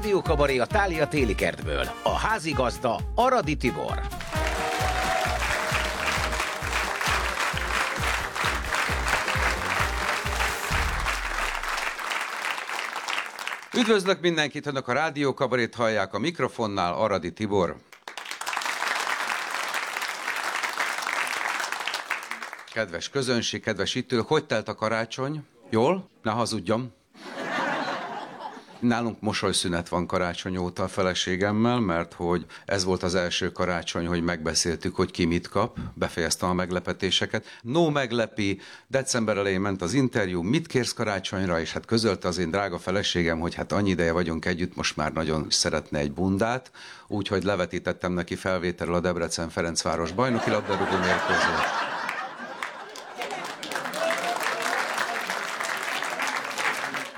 Rádió Kabaré a Tália téli kertből. A házigazda Aradi Tibor. Üdvözlök mindenkit, önök a Rádió Kabarét hallják a mikrofonnál, Aradi Tibor. Kedves közönség, kedves ittők, hogy telt a karácsony? Jól? Ne hazudjam. Nálunk mosolyszünet van karácsony óta a feleségemmel, mert hogy ez volt az első karácsony, hogy megbeszéltük, hogy ki mit kap, befejeztem a meglepetéseket. No meglepi, december elején ment az interjú, mit kérsz karácsonyra, és hát közölte az én drága feleségem, hogy hát annyi ideje vagyunk együtt, most már nagyon szeretne egy bundát, úgyhogy levetítettem neki felvételről a Debrecen-Ferencváros bajnoki labdarúgó mérkőzést.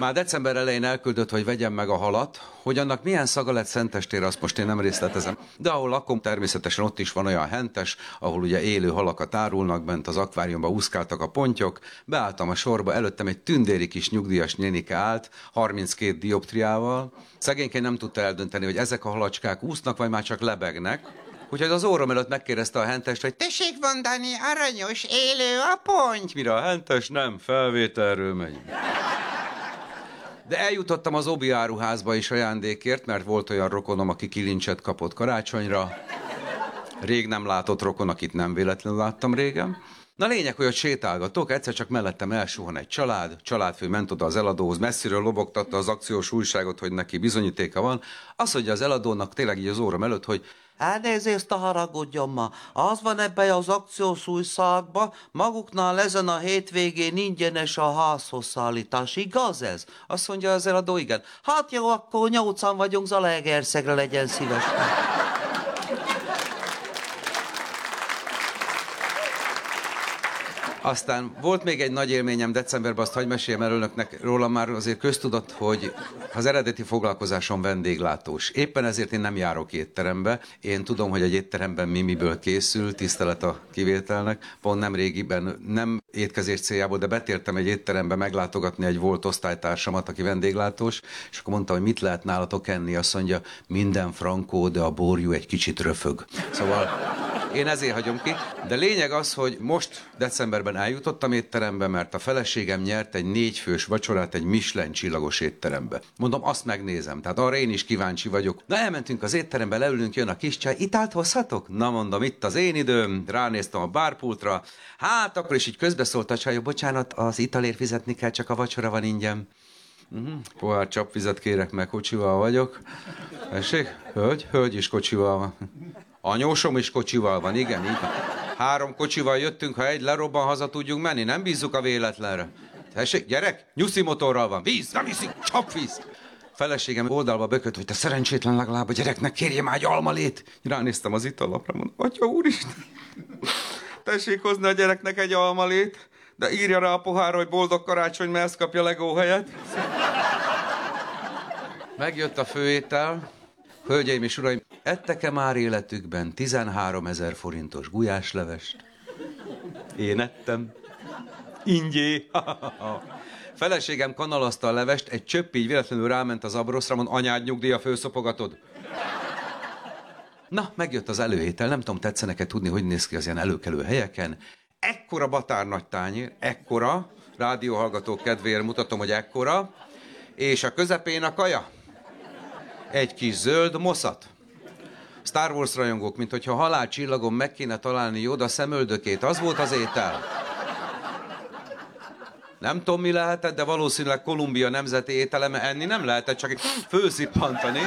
Már december elején elküldött, hogy vegyem meg a halat, hogy annak milyen szaga lett szentestére, azt most én nem részletezem. De ahol lakom, természetesen ott is van olyan hentes, ahol ugye élő halakat árulnak, bent az akváriumba úszkáltak a pontyok. Beálltam a sorba, előttem egy tündéri kis nyugdíjas nénike állt, 32 dioptriával. Szegényként nem tudta eldönteni, hogy ezek a halacskák úsznak, vagy már csak lebegnek. Úgyhogy az órom előtt megkérdezte a hentest, hogy tessék mondani, aranyos, élő a ponty. Mire a hentes nem, felvételről megy. De eljutottam az Obi áruházba is ajándékért, mert volt olyan rokonom, aki kilincset kapott karácsonyra. Rég nem látott rokon, akit nem véletlenül láttam régen. Na lényeg, hogy ott sétálgatok, egyszer csak mellettem elsuhan egy család, családfő ment oda az eladóhoz, messziről lobogtatta az akciós újságot, hogy neki bizonyítéka van. Azt mondja az eladónak tényleg így az óram előtt, hogy Elnézést a haragudjon ma. Az van ebben az akciós újságban, maguknál ezen a hétvégén ingyenes a házhoz szállítás, igaz ez? Azt mondja az eladó, igen. Hát jó, akkor nyolcan vagyunk Zalaegerszegre, legyen szíves. Aztán volt még egy nagy élményem decemberben, azt hagy meséljem el önöknek, róla már azért köztudott, hogy az eredeti foglalkozásom vendéglátós. Éppen ezért én nem járok étterembe. Én tudom, hogy egy étteremben mi miből készül, tisztelet a kivételnek. Pont nem régiben, nem étkezés céljából, de betértem egy étterembe meglátogatni egy volt osztálytársamat, aki vendéglátós, és akkor mondta, hogy mit lehet nálatok enni. Azt mondja, minden frankó, de a borjú egy kicsit röfög. Szóval én ezért hagyom ki. De lényeg az, hogy most decemberben eljutottam étterembe, mert a feleségem nyert egy négyfős vacsorát egy Michelin csillagos étterembe. Mondom, azt megnézem. Tehát arra én is kíváncsi vagyok. Na elmentünk az étterembe, leülünk, jön a kis csaj. Itált hozhatok? Na mondom, itt az én időm. Ránéztem a bárpultra. Hát akkor is így közbeszólt a csaj, bocsánat, az italért fizetni kell, csak a vacsora van ingyen. Uh-huh. Pohár csapvizet kérek meg, kocsival vagyok. Tessék? Hölgy? Hölgy is kocsival van. Anyósom is kocsival van, igen, van. Három kocsival jöttünk, ha egy lerobban, haza tudjunk menni, nem bízzuk a véletlenre. Tessék, gyerek, nyuszi motorral van, víz, nem viszik, csapvíz. Feleségem oldalba bökött, hogy te szerencsétlen legalább a gyereknek kérje már egy almalét. Ránéztem az italapra, mondom, atya úristen, tessék hozni a gyereknek egy almalét, de írja rá a pohárra, hogy boldog karácsony, mert ezt kapja legó helyet. Megjött a főétel, Hölgyeim és uraim, ettek-e már életükben 13 ezer forintos gulyáslevest? Én ettem. Ingyé. Feleségem kanalazta a levest, egy csöpp így véletlenül ráment az abroszra, mond anyád nyugdíja főszopogatod. Na, megjött az előétel, nem tudom, tetszenek-e tudni, hogy néz ki az ilyen előkelő helyeken. Ekkora batár nagy tányér, ekkora, rádióhallgatók kedvéért mutatom, hogy ekkora, és a közepén a kaja egy kis zöld moszat. Star Wars rajongók, mint hogyha halálcsillagon meg kéne találni Joda szemöldökét. Az volt az étel. Nem tudom, mi lehetett, de valószínűleg Kolumbia nemzeti ételeme enni nem lehetett, csak főszippantani.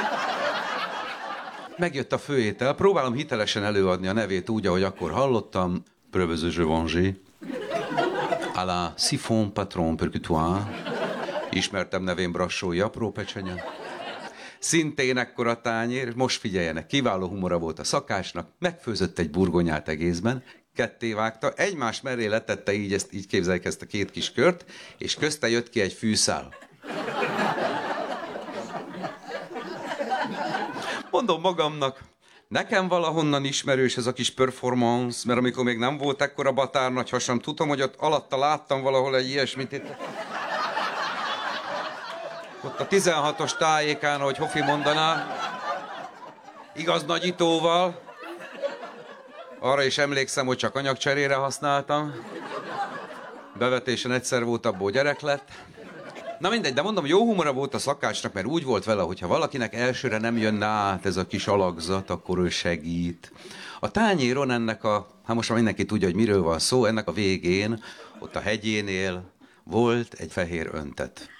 Megjött a főétel, próbálom hitelesen előadni a nevét úgy, ahogy akkor hallottam. Je venger. À la siphon patron percutoire. Ismertem nevén Brassói apró pecsenye szintén ekkora tányér, most figyeljenek, kiváló humora volt a szakásnak, megfőzött egy burgonyát egészben, ketté vágta, egymás mellé letette így, ezt, így képzeljük ezt a két kis kört, és közte jött ki egy fűszál. Mondom magamnak, nekem valahonnan ismerős ez a kis performance, mert amikor még nem volt ekkora batár nagy hasam, tudom, hogy ott alatta láttam valahol egy ilyesmit. Itt ott a 16-os tájékán, ahogy Hofi mondaná, igaz nagyítóval. Arra is emlékszem, hogy csak anyagcserére használtam. Bevetésen egyszer volt, abból gyerek lett. Na mindegy, de mondom, jó humora volt a szakácsnak, mert úgy volt vele, hogy ha valakinek elsőre nem jönne át ez a kis alakzat, akkor ő segít. A tányéron ennek a, hát most már mindenki tudja, hogy miről van szó, ennek a végén, ott a hegyénél volt egy fehér öntet.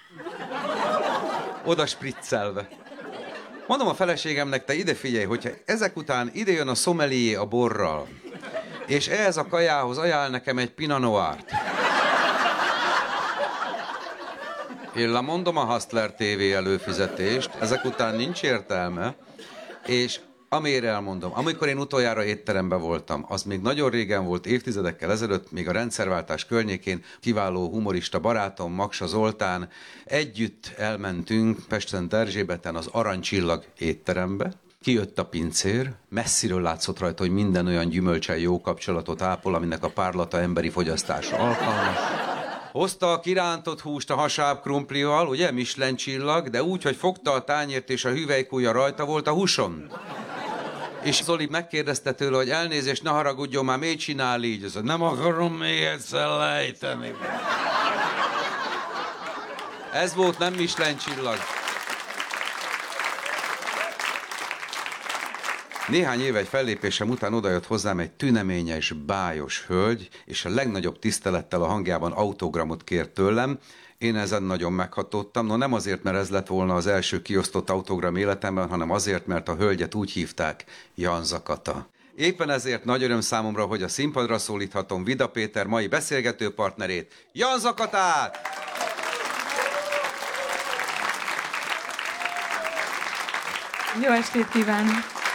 Oda spriccelve. Mondom a feleségemnek, te ide figyelj, hogyha ezek után ide jön a szomelié a borral, és ehhez a kajához ajánl nekem egy pinanoárt. Én lemondom a Hustler TV előfizetést, ezek után nincs értelme, és amire elmondom, amikor én utoljára étteremben voltam, az még nagyon régen volt, évtizedekkel ezelőtt, még a rendszerváltás környékén, kiváló humorista barátom, Maksa Zoltán, együtt elmentünk Pesten Erzsébeten az Aranycsillag étterembe, Kijött a pincér, messziről látszott rajta, hogy minden olyan gyümölcsel jó kapcsolatot ápol, aminek a párlata emberi fogyasztásra alkalmas. Hozta a kirántott húst a hasább krumplival, ugye, Michelin csillag, de úgy, hogy fogta a tányért és a hüvelykúja rajta volt a húson. És Zoli megkérdezte tőle, hogy elnézést, ne haragudjon, már miért csinál így? Az, nem akarom még egyszer lejteni. Ez volt nem Michelin csillag. Néhány éve egy fellépésem után odajött hozzám egy tüneményes, bájos hölgy, és a legnagyobb tisztelettel a hangjában autogramot kért tőlem. Én ezen nagyon meghatódtam, no nem azért, mert ez lett volna az első kiosztott autogram életemben, hanem azért, mert a hölgyet úgy hívták, Jan Zakata. Éppen ezért nagy öröm számomra, hogy a színpadra szólíthatom Vida Péter mai beszélgető partnerét, Jan Zakatát! Jó estét kívánok!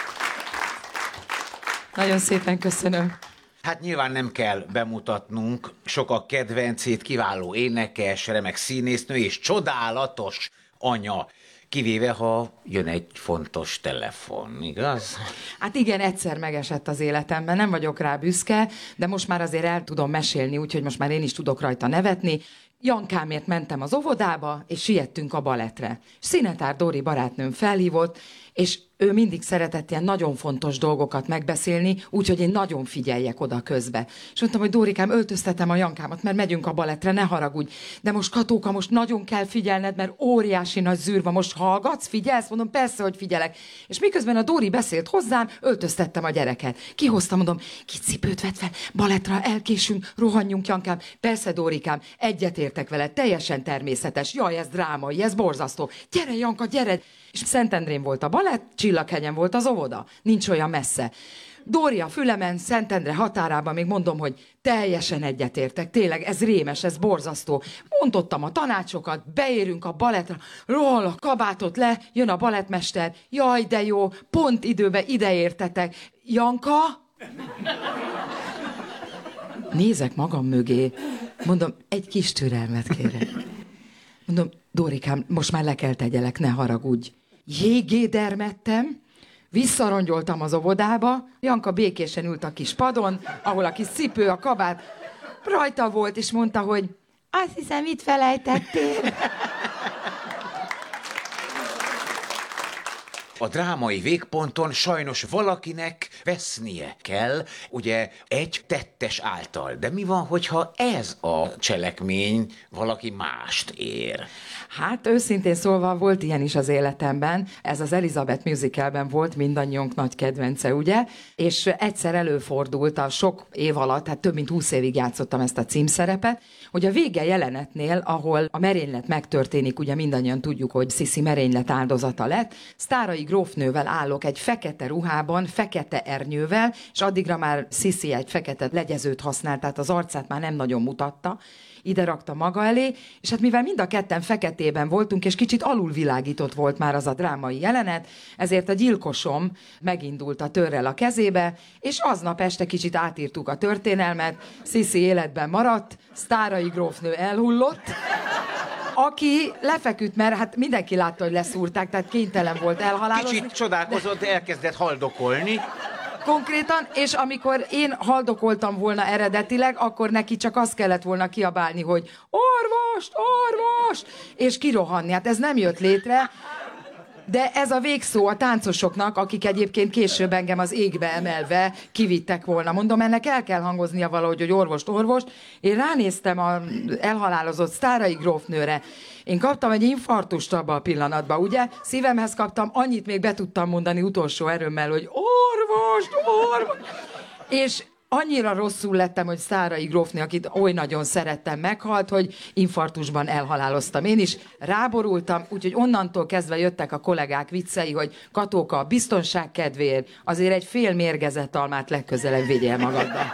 Nagyon szépen köszönöm. Hát nyilván nem kell bemutatnunk sokak kedvencét, kiváló énekes, remek színésznő és csodálatos anya. Kivéve, ha jön egy fontos telefon, igaz? Hát igen, egyszer megesett az életemben, nem vagyok rá büszke, de most már azért el tudom mesélni, úgyhogy most már én is tudok rajta nevetni. Jankámért mentem az óvodába, és siettünk a balettre. Szinetár Dóri barátnőm felhívott, és ő mindig szeretett ilyen nagyon fontos dolgokat megbeszélni, úgyhogy én nagyon figyeljek oda közbe. És mondtam, hogy Dórikám, öltöztetem a Jankámat, mert megyünk a balettre, ne haragudj. De most Katóka, most nagyon kell figyelned, mert óriási nagy zűr van. Most hallgatsz, figyelsz? Mondom, persze, hogy figyelek. És miközben a Dóri beszélt hozzám, öltöztettem a gyereket. Kihoztam, mondom, kit cipőt vett fel, balettra elkésünk, rohanjunk, Jankám. Persze, Dórikám, egyetértek vele, teljesen természetes. Jaj, ez drámai, ez borzasztó. Gyere, Janka, gyere! És Szentendrén volt a balett, Csillaghegyen volt az óvoda. Nincs olyan messze. Dória Fülemen, Szentendre határában még mondom, hogy teljesen egyetértek, tényleg ez rémes, ez borzasztó. Mondottam a tanácsokat, beérünk a balettra, rohol a kabátot le, jön a balettmester, jaj de jó, pont időbe ideértetek. Janka? Nézek magam mögé, mondom, egy kis türelmet kérek. Mondom, Dórikám, most már le kell tegyelek, ne haragudj jégédermettem, visszarongyoltam az óvodába, Janka békésen ült a kis padon, ahol a kis cipő, a kabát rajta volt, és mondta, hogy azt hiszem, itt felejtettél. A drámai végponton sajnos valakinek vesznie kell, ugye egy tettes által. De mi van, hogyha ez a cselekmény valaki mást ér? Hát őszintén szólva volt ilyen is az életemben. Ez az Elizabeth musicalben volt mindannyiunk nagy kedvence, ugye? És egyszer előfordult a sok év alatt, hát több mint húsz évig játszottam ezt a címszerepet, hogy a vége jelenetnél, ahol a merénylet megtörténik, ugye mindannyian tudjuk, hogy Sisi merénylet áldozata lett, sztárai grófnővel állok egy fekete ruhában, fekete ernyővel, és addigra már Sisi egy fekete legyezőt használt, tehát az arcát már nem nagyon mutatta, ide rakta maga elé, és hát mivel mind a ketten feketében voltunk, és kicsit alulvilágított volt már az a drámai jelenet, ezért a gyilkosom megindult a törrel a kezébe, és aznap este kicsit átírtuk a történelmet, Sziszi életben maradt, sztárai grófnő elhullott, aki lefeküdt, mert hát mindenki látta, hogy leszúrták, tehát kénytelen volt elhalálozni. Kicsit csodálkozott, elkezdett haldokolni. Konkrétan, és amikor én haldokoltam volna eredetileg, akkor neki csak azt kellett volna kiabálni, hogy orvost, orvost, és kirohanni. Hát ez nem jött létre. De ez a végszó a táncosoknak, akik egyébként később engem az égbe emelve kivittek volna. Mondom, ennek el kell hangoznia valahogy, hogy orvost, orvost. Én ránéztem a elhalálozott sztárai grófnőre. Én kaptam egy infartust abban a pillanatban, ugye? Szívemhez kaptam, annyit még be tudtam mondani utolsó erőmmel, hogy orvost, orvost. És annyira rosszul lettem, hogy Szárai grófni, akit oly nagyon szerettem, meghalt, hogy infartusban elhaláloztam. Én is ráborultam, úgyhogy onnantól kezdve jöttek a kollégák viccei, hogy Katóka, biztonság kedvéért azért egy fél mérgezett almát legközelebb vigyél magaddal.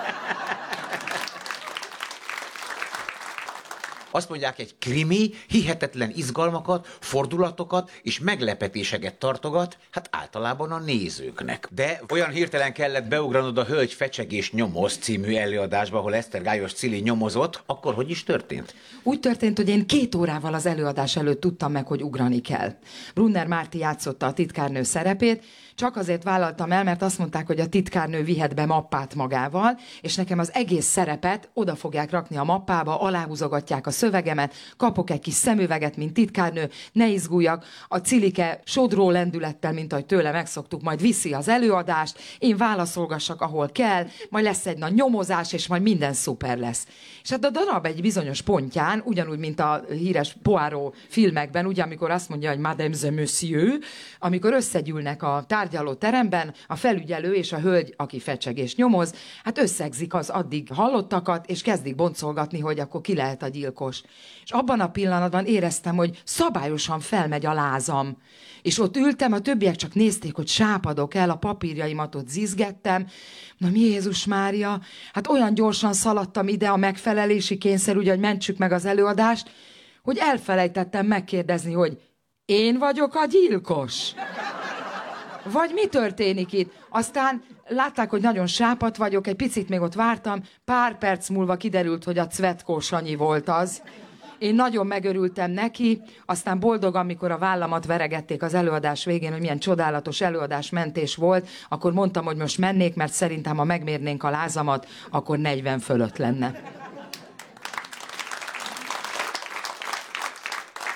Azt mondják, egy krimi hihetetlen izgalmakat, fordulatokat és meglepetéseket tartogat, hát általában a nézőknek. De olyan hirtelen kellett beugranod a Hölgy fecsegés nyomoz című előadásba, ahol Eszter Gályos Cili nyomozott, akkor hogy is történt? Úgy történt, hogy én két órával az előadás előtt tudtam meg, hogy ugrani kell. Brunner Márti játszotta a titkárnő szerepét, csak azért vállaltam el, mert azt mondták, hogy a titkárnő vihet be mappát magával, és nekem az egész szerepet oda fogják rakni a mappába, aláhúzogatják a szövegemet, kapok egy kis szemüveget, mint titkárnő, ne izguljak, a cilike sodró lendülettel, mint ahogy tőle megszoktuk, majd viszi az előadást, én válaszolgassak, ahol kell, majd lesz egy nagy nyomozás, és majd minden szuper lesz. És hát a darab egy bizonyos pontján, ugyanúgy, mint a híres Poirot filmekben, ugye, amikor azt mondja, hogy Madame the Monsieur, amikor összegyűlnek a tárgyaló teremben, a felügyelő és a hölgy, aki fecseg és nyomoz, hát összegzik az addig hallottakat, és kezdik boncolgatni, hogy akkor ki lehet a gyilkos. És abban a pillanatban éreztem, hogy szabályosan felmegy a lázam. És ott ültem, a többiek csak nézték, hogy sápadok el, a papírjaimat ott zizgettem. Na mi Jézus Mária, hát olyan gyorsan szaladtam ide a megfelelési kényszer, ugye, hogy mentsük meg az előadást, hogy elfelejtettem megkérdezni, hogy én vagyok a gyilkos. Vagy mi történik itt? Aztán látták, hogy nagyon sápat vagyok, egy picit még ott vártam, pár perc múlva kiderült, hogy a Cvetkó Sanyi volt az. Én nagyon megörültem neki, aztán boldog, amikor a vállamat veregették az előadás végén, hogy milyen csodálatos előadás mentés volt, akkor mondtam, hogy most mennék, mert szerintem, ha megmérnénk a lázamat, akkor 40 fölött lenne.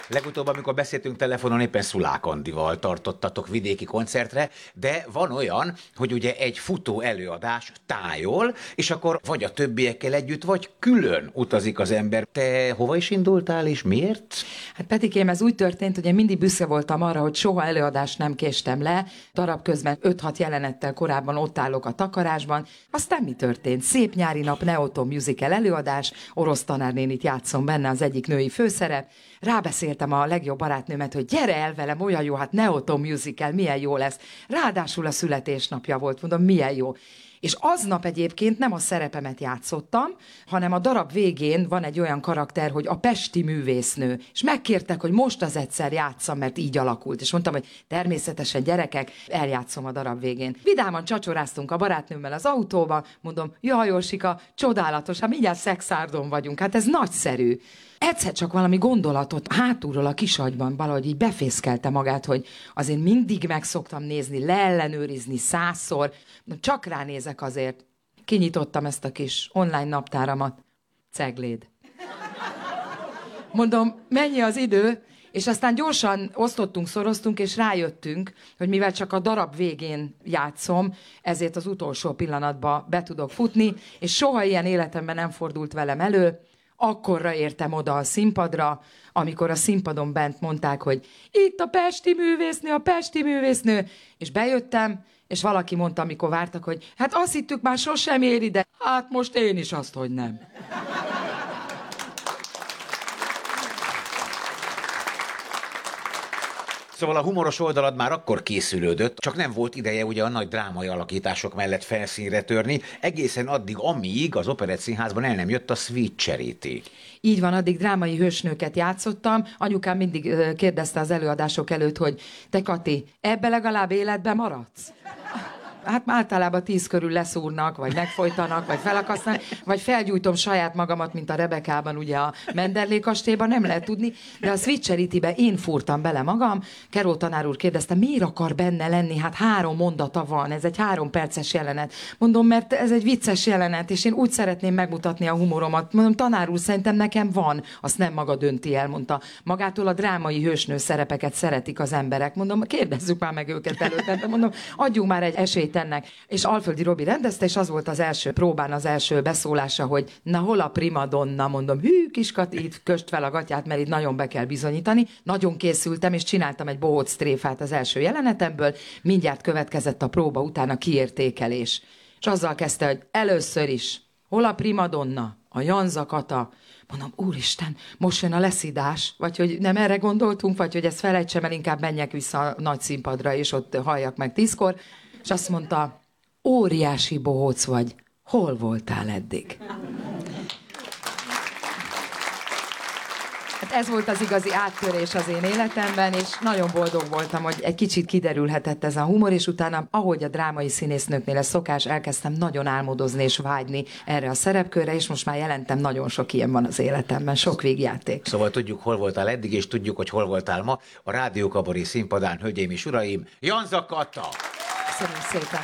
Legutóbb, amikor beszéltünk telefonon, éppen Szulák Andival tartottatok vidéki koncertre, de van olyan, hogy ugye egy futó előadás tájol, és akkor vagy a többiekkel együtt, vagy külön utazik az ember. Te hova is indultál, és miért? Hát Petikém, ez úgy történt, hogy én mindig büszke voltam arra, hogy soha előadást nem késtem le. Darab közben 5-6 jelenettel korábban ott állok a takarásban. Aztán mi történt? Szép nyári nap, Neoton musical előadás, orosz tanárnénit játszom benne az egyik női főszerep. Rábeszéltem a legjobb barátnőmet, hogy gyere el velem, olyan jó, hát Neoton musical, milyen jó lesz. Ráadásul a születésnapja volt, mondom, milyen jó. És aznap egyébként nem a szerepemet játszottam, hanem a darab végén van egy olyan karakter, hogy a pesti művésznő. És megkértek, hogy most az egyszer játszam, mert így alakult. És mondtam, hogy természetesen gyerekek, eljátszom a darab végén. Vidáman csacsoráztunk a barátnőmmel az autóba, mondom, jaj, Jósika, csodálatos, hát mindjárt szexárdon vagyunk, hát ez nagyszerű egyszer csak valami gondolatot hátulról a kisagyban valahogy így befészkelte magát, hogy azért mindig meg szoktam nézni, leellenőrizni százszor, csak ránézek azért. Kinyitottam ezt a kis online naptáramat. Cegléd. Mondom, mennyi az idő? És aztán gyorsan osztottunk, szoroztunk, és rájöttünk, hogy mivel csak a darab végén játszom, ezért az utolsó pillanatba be tudok futni, és soha ilyen életemben nem fordult velem elő, akkorra értem oda a színpadra, amikor a színpadon bent mondták, hogy itt a pesti művésznő, a pesti művésznő, és bejöttem, és valaki mondta, amikor vártak, hogy hát azt hittük már sosem ér ide, hát most én is azt, hogy nem. Szóval a humoros oldalad már akkor készülődött, csak nem volt ideje ugye a nagy drámai alakítások mellett felszínre törni, egészen addig, amíg az Operett Színházban el nem jött a Sweet Charity. Így van, addig drámai hősnőket játszottam. Anyukám mindig kérdezte az előadások előtt, hogy te Kati, ebbe legalább életbe maradsz? Hát általában tíz körül leszúrnak, vagy megfojtanak, vagy felakasztanak, vagy felgyújtom saját magamat, mint a Rebekában, ugye a Menderlé kastélyban, nem lehet tudni, de a Switcherity-be én furtam bele magam. Keró tanár úr kérdezte, miért akar benne lenni? Hát három mondata van, ez egy három perces jelenet. Mondom, mert ez egy vicces jelenet, és én úgy szeretném megmutatni a humoromat. Mondom, tanár úr, szerintem nekem van. Azt nem maga dönti el, mondta. Magától a drámai hősnő szerepeket szeretik az emberek. Mondom, kérdezzük már meg őket előtte. Mondom, adjunk már egy esélyt ennek. És Alföldi Robi rendezte, és az volt az első próbán, az első beszólása, hogy na hol a primadonna, mondom, hű kiskati, itt köst fel a gatyát, mert itt nagyon be kell bizonyítani. Nagyon készültem, és csináltam egy bohóc tréfát az első jelenetemből. Mindjárt következett a próba, utána kiértékelés. És azzal kezdte, hogy először is, hol a primadonna, a Janza Kata, Mondom, úristen, most jön a leszidás, vagy hogy nem erre gondoltunk, vagy hogy ezt felejtsem el, inkább menjek vissza a nagy színpadra, és ott halljak meg tízkor. És azt mondta, óriási bohóc vagy, hol voltál eddig? Hát ez volt az igazi áttörés az én életemben, és nagyon boldog voltam, hogy egy kicsit kiderülhetett ez a humor, és utána, ahogy a drámai színésznőknél ez szokás, elkezdtem nagyon álmodozni és vágyni erre a szerepkörre, és most már jelentem, nagyon sok ilyen van az életemben, sok végjáték. Szóval tudjuk, hol voltál eddig, és tudjuk, hogy hol voltál ma. A Rádió Kabori színpadán, hölgyeim és uraim, Janza Kata! Köszönöm szépen!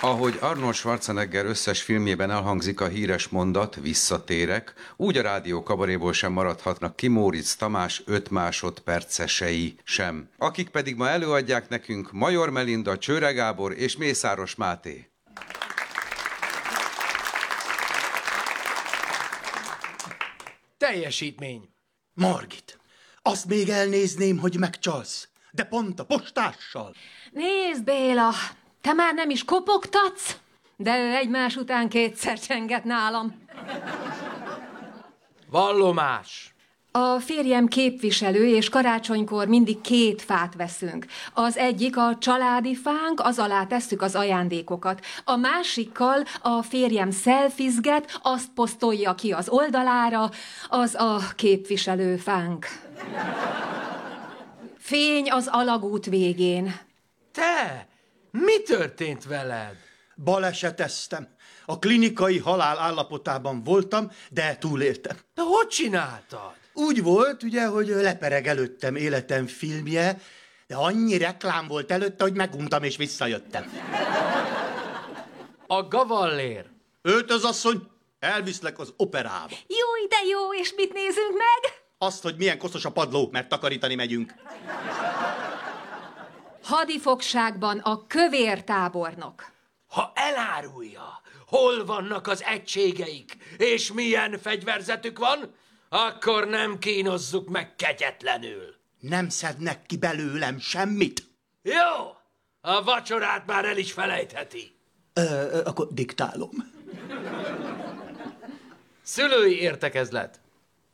Ahogy Arnold Schwarzenegger összes filmjében elhangzik a híres mondat, visszatérek, úgy a rádió kabaréból sem maradhatnak ki Móricz Tamás 5 másodpercesei sem. Akik pedig ma előadják nekünk Major Melinda, Csőre Gábor és Mészáros Máté. Teljesítmény. Margit, azt még elnézném, hogy megcsalsz, de pont a postással. Nézd, Béla, te már nem is kopogtatsz, de ő egymás után kétszer csenget nálam. Vallomás. A férjem képviselő, és karácsonykor mindig két fát veszünk. Az egyik a családi fánk, az alá tesszük az ajándékokat. A másikkal a férjem szelfizget, azt posztolja ki az oldalára, az a képviselő fánk. Fény az alagút végén. Te, mi történt veled? Baleseteztem. A klinikai halál állapotában voltam, de túléltem. De hogy csináltad? Úgy volt, ugye, hogy lepereg előttem életem filmje, de annyi reklám volt előtte, hogy meguntam és visszajöttem. A gavallér. Öltözasszony, elviszlek az operába. Jó, de jó, és mit nézünk meg? Azt, hogy milyen koszos a padló, mert takarítani megyünk. Hadifogságban a kövér tábornok. Ha elárulja, hol vannak az egységeik, és milyen fegyverzetük van, akkor nem kínozzuk meg kegyetlenül. Nem szednek ki belőlem semmit. Jó, a vacsorát már el is felejtheti. Ö, ö, akkor diktálom. Szülői értekezlet.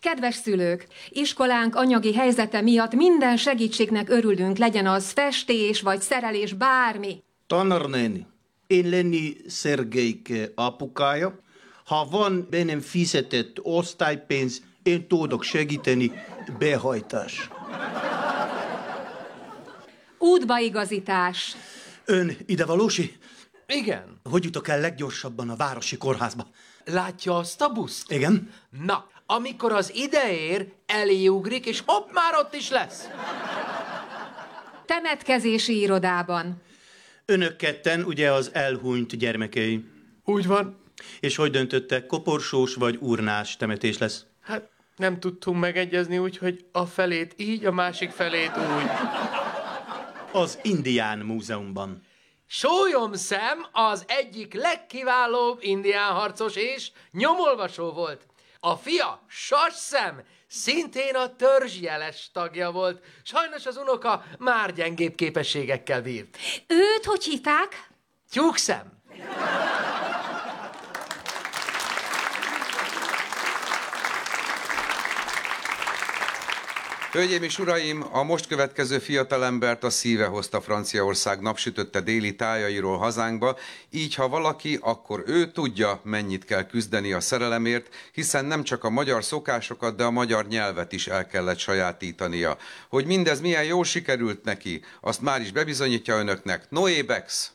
Kedves szülők, iskolánk anyagi helyzete miatt minden segítségnek örülünk, legyen az festés vagy szerelés, bármi. Tanárnéni, én lenni Szergeik apukája. Ha van bennem fizetett osztálypénz, én tudok segíteni behajtás. Útbaigazítás. Ön ide valósi? Igen. Hogy jutok el leggyorsabban a városi kórházba? Látja azt a buszt? Igen? Na, amikor az ide ér, eléugrik, és hopp, már ott is lesz. Temetkezési irodában. Önök ketten ugye az elhunyt gyermekei. Úgy van. És hogy döntöttek, koporsós vagy urnás temetés lesz? Hát nem tudtunk megegyezni úgy, hogy a felét így, a másik felét úgy. Az Indián Múzeumban. Sólyom szem az egyik legkiválóbb indián harcos és nyomolvasó volt. A fia, Sas szem, szintén a törzsjeles tagja volt. Sajnos az unoka már gyengébb képességekkel bírt. Őt hogy hívták? Tyúkszem. Hölgyeim és uraim, a most következő fiatalembert a szíve hozta Franciaország napsütötte déli tájairól hazánkba, így ha valaki, akkor ő tudja, mennyit kell küzdeni a szerelemért, hiszen nem csak a magyar szokásokat, de a magyar nyelvet is el kellett sajátítania. Hogy mindez milyen jól sikerült neki, azt már is bebizonyítja önöknek Noé Bex.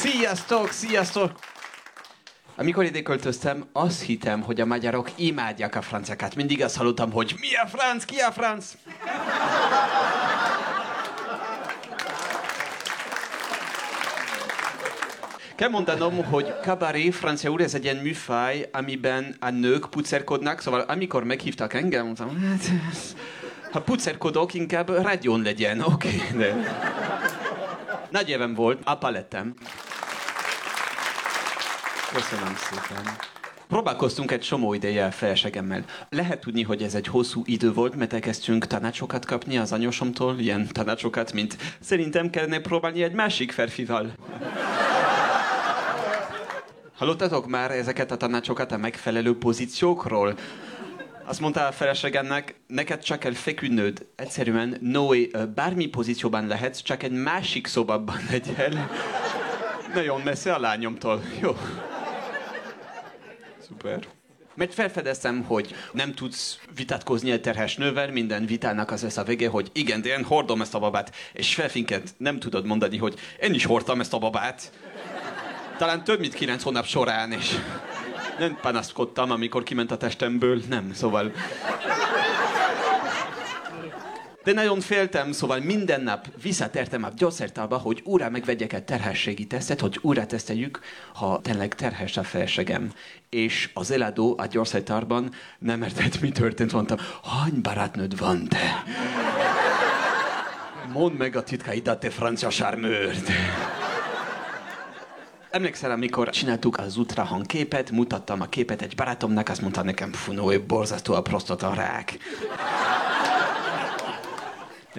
Sziasztok, sziasztok! Amikor ide költöztem, azt hittem, hogy a magyarok imádják a franciákat. Mindig azt hallottam, hogy mi a franc, ki a franc? Kell mondanom, hogy kabaré franciául ez egy ilyen műfaj, amiben a nők pucerkodnak, szóval amikor meghívtak engem, mondtam, hát, ha pucerkodok, inkább rádión legyen, oké, okay. Nagy évem volt, apa lettem. Köszönöm szépen. Próbálkoztunk egy csomó ideje a feleségemmel. Lehet tudni, hogy ez egy hosszú idő volt, mert elkezdtünk tanácsokat kapni az anyósomtól, ilyen tanácsokat, mint szerintem kellene próbálni egy másik férfival. Hallottatok már ezeket a tanácsokat a megfelelő pozíciókról? Azt mondta a feleségemnek, neked csak kell feküdnöd. Egyszerűen, Noé, bármi pozícióban lehetsz, csak egy másik szobában legyél. Nagyon messze a lányomtól. Jó. Szuper. Mert felfedeztem, hogy nem tudsz vitatkozni egy terhes nővel, minden vitának az lesz a vége, hogy igen, de én hordom ezt a babát, és felfinket nem tudod mondani, hogy én is hordtam ezt a babát. Talán több mint kilenc hónap során, és nem panaszkodtam, amikor kiment a testemből, nem, szóval... De nagyon féltem, szóval minden nap visszatértem a gyógyszertárba, hogy újra megvegyek egy terhességi tesztet, hogy újra teszteljük, ha tényleg terhes a felségem. És az eladó a gyógyszertárban nem értett, mi történt, mondtam, hány barátnőd van te? Mondd meg a titkaidat, te francia sármőrt. Emlékszel, amikor csináltuk az ultrahang képet, mutattam a képet egy barátomnak, azt mondta nekem, funó, borzasztó a prostata rák.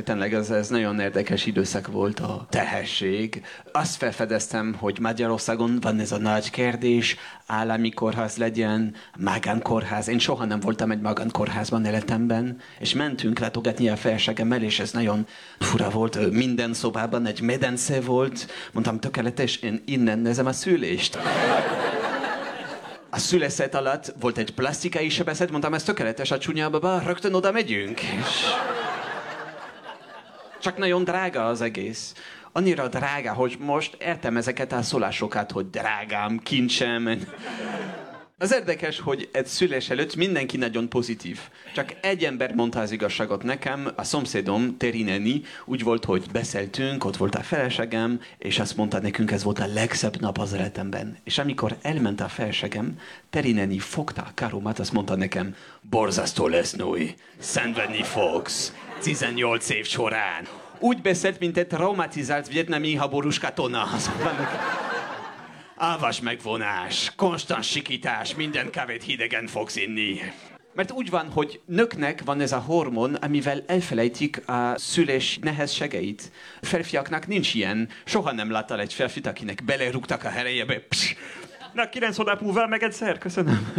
Tényleg ez, ez nagyon érdekes időszak volt a tehesség. Azt felfedeztem, hogy Magyarországon van ez a nagy kérdés, állami kórház legyen, magánkórház. Én soha nem voltam egy magánkórházban életemben, és mentünk látogatni a felségemmel, és ez nagyon fura volt. Minden szobában egy medence volt. Mondtam, tökéletes, én innen nézem a szülést. A szüleszet alatt volt egy plastikai sebeszet, mondtam, ez tökéletes a csúnya baba, rögtön oda megyünk. És csak nagyon drága az egész. Annyira drága, hogy most értem ezeket a szólásokat, hogy drágám, kincsem. Az érdekes, hogy egy szülés előtt mindenki nagyon pozitív. Csak egy ember mondta az igazságot nekem, a szomszédom, Terineni, úgy volt, hogy beszéltünk, ott volt a feleségem, és azt mondta nekünk, ez volt a legszebb nap az életemben. És amikor elment a feleségem, Terineni fogta a karomat, azt mondta nekem, borzasztó lesz, Noé, szenvedni fogsz. 18 év során. Úgy beszélt, mint egy traumatizált vietnami háborús katona. Ávas megvonás, konstans sikítás, minden kávét hidegen fogsz inni. Mert úgy van, hogy nőknek van ez a hormon, amivel elfelejtik a szülés nehézségeit. Férfiaknak nincs ilyen. Soha nem láttál egy férfit, akinek belerúgtak a. Psz. Na, kilenc hónap múlva meg egyszer, köszönöm.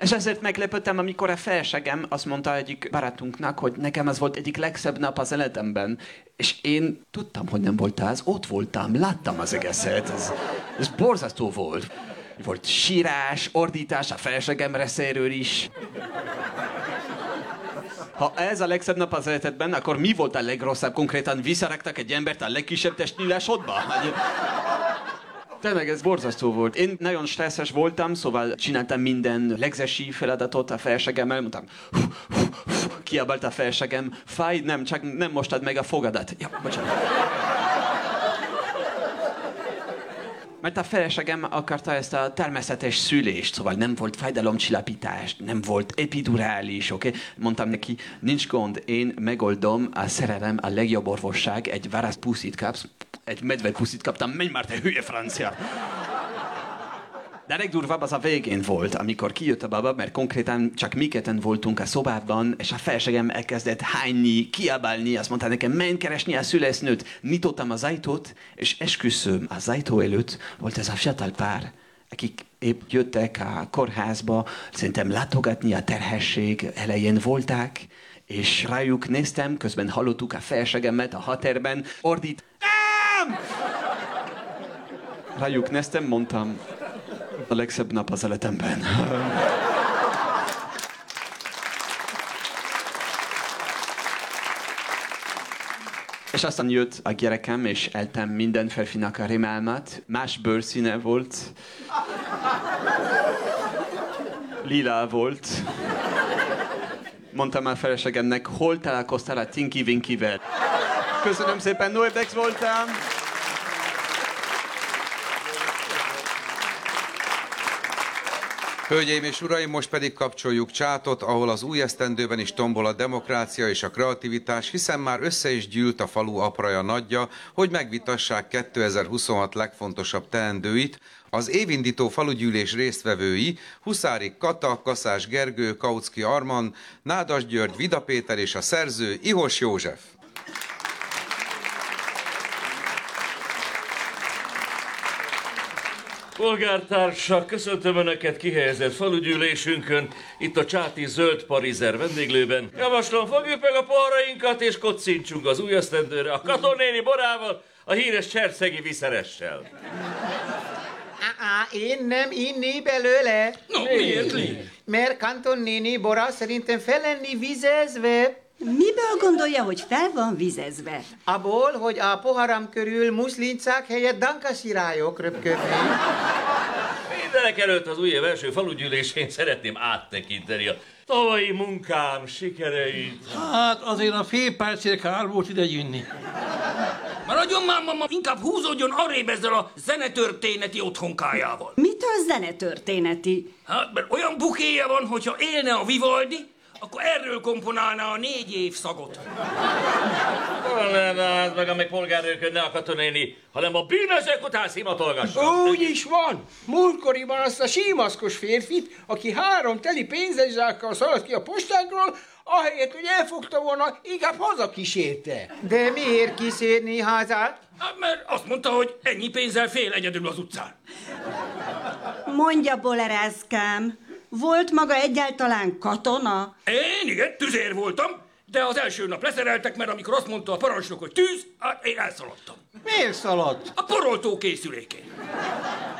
És ezért meglepődtem, amikor a felségem azt mondta egyik barátunknak, hogy nekem ez volt egyik legszebb nap az életemben. És én tudtam, hogy nem volt az, ott voltam, láttam az egészet. Ez, ez borzasztó volt. Volt sírás, ordítás a felségem részéről is. Ha ez a legszebb nap az életedben, akkor mi volt a legrosszabb? Konkrétan visszaraktak egy embert a legkisebb testnyílásodba? Tényleg ez borzasztó volt. Én nagyon stresszes voltam, szóval csináltam minden legzesi feladatot a felségemmel, mondtam, kiabált a felségem, fáj, nem, csak nem mostad meg a fogadat. Ja, bocsánat. Mert a feleségem akarta ezt a természetes szülést, szóval nem volt fájdalomcsillapítás, nem volt epidurális, oké? Okay? Mondtam neki, nincs gond, én megoldom, a szerelem a legjobb orvosság, egy várasz puszit kapsz, egy medvepuszit kaptam, menj már te hülye francia! De legdurvább az a végén volt, amikor kijött a baba, mert konkrétan csak mi ketten voltunk a szobában, és a felségem elkezdett hányni, kiabálni, azt mondta nekem, menj keresni a szülesznőt. Nyitottam az ajtót, és esküszöm, az ajtó előtt volt ez a fiatal pár, akik épp jöttek a kórházba, szerintem látogatni a terhesség elején voltak, és rájuk néztem, közben hallottuk a felsegemet a haterben, ordít, nem! Rájuk néztem, mondtam, a legszebb nap az életemben. És aztán jött a gyerekem, és eltem minden férfinak a rémálmat. Más bőrszíne volt. Lila volt. Mondtam a feleségemnek, hol találkoztál a Tinky Winkivel. Köszönöm szépen, Noebex voltam. Hölgyeim és uraim, most pedig kapcsoljuk csátot, ahol az új esztendőben is tombol a demokrácia és a kreativitás, hiszen már össze is gyűlt a falu apraja nagyja, hogy megvitassák 2026 legfontosabb teendőit, az évindító falugyűlés résztvevői Huszári Kata, Kaszás Gergő, Kautsky Arman, Nádas György, Vida Péter és a szerző Ihos József. Polgártársak, köszöntöm Önöket kihelyezett falugyűlésünkön, itt a Csáti Zöld Parizer vendéglőben. Javaslom, fogjuk meg a poharainkat és kocincsunk az új esztendőre a katonéni borával, a híres cserszegi viszeressel. Á, én nem inni belőle. No, miért? Mert Kanton néni bora szerintem fel lenni vizezve. Miből gondolja, hogy fel van vizezve? Abból, hogy a poharam körül muszlincák helyett dankasirályok röpködni. Mindenek előtt az új év első falugyűlésén szeretném áttekinteni a tavalyi munkám sikereit. Hát azért a fél percére kár volt ide jönni. Maradjon már, mama, inkább húzódjon arrébb ezzel a zenetörténeti otthonkájával. Mitől zenetörténeti? Hát, mert olyan bukéja van, hogyha élne a Vivaldi, akkor erről komponálná a négy év szagot. Ne, az meg, amíg polgárőrköd ne a katonéni, hanem a bűnözők után szimatolgasson. Úgy is van. Múltkoriban azt a símaszkos férfit, aki három teli pénzezsákkal szaladt ki a postákról, ahelyett, hogy elfogta volna, inkább hazakísérte. De miért kísérni hazát? Hát, mert azt mondta, hogy ennyi pénzzel fél egyedül az utcán. Mondja, bolerászkám, volt maga egyáltalán katona? Én igen, tüzér voltam, de az első nap leszereltek, mert amikor azt mondta a parancsnok, hogy tűz, hát én elszaladtam. Miért szaladt? A poroltó készülékén.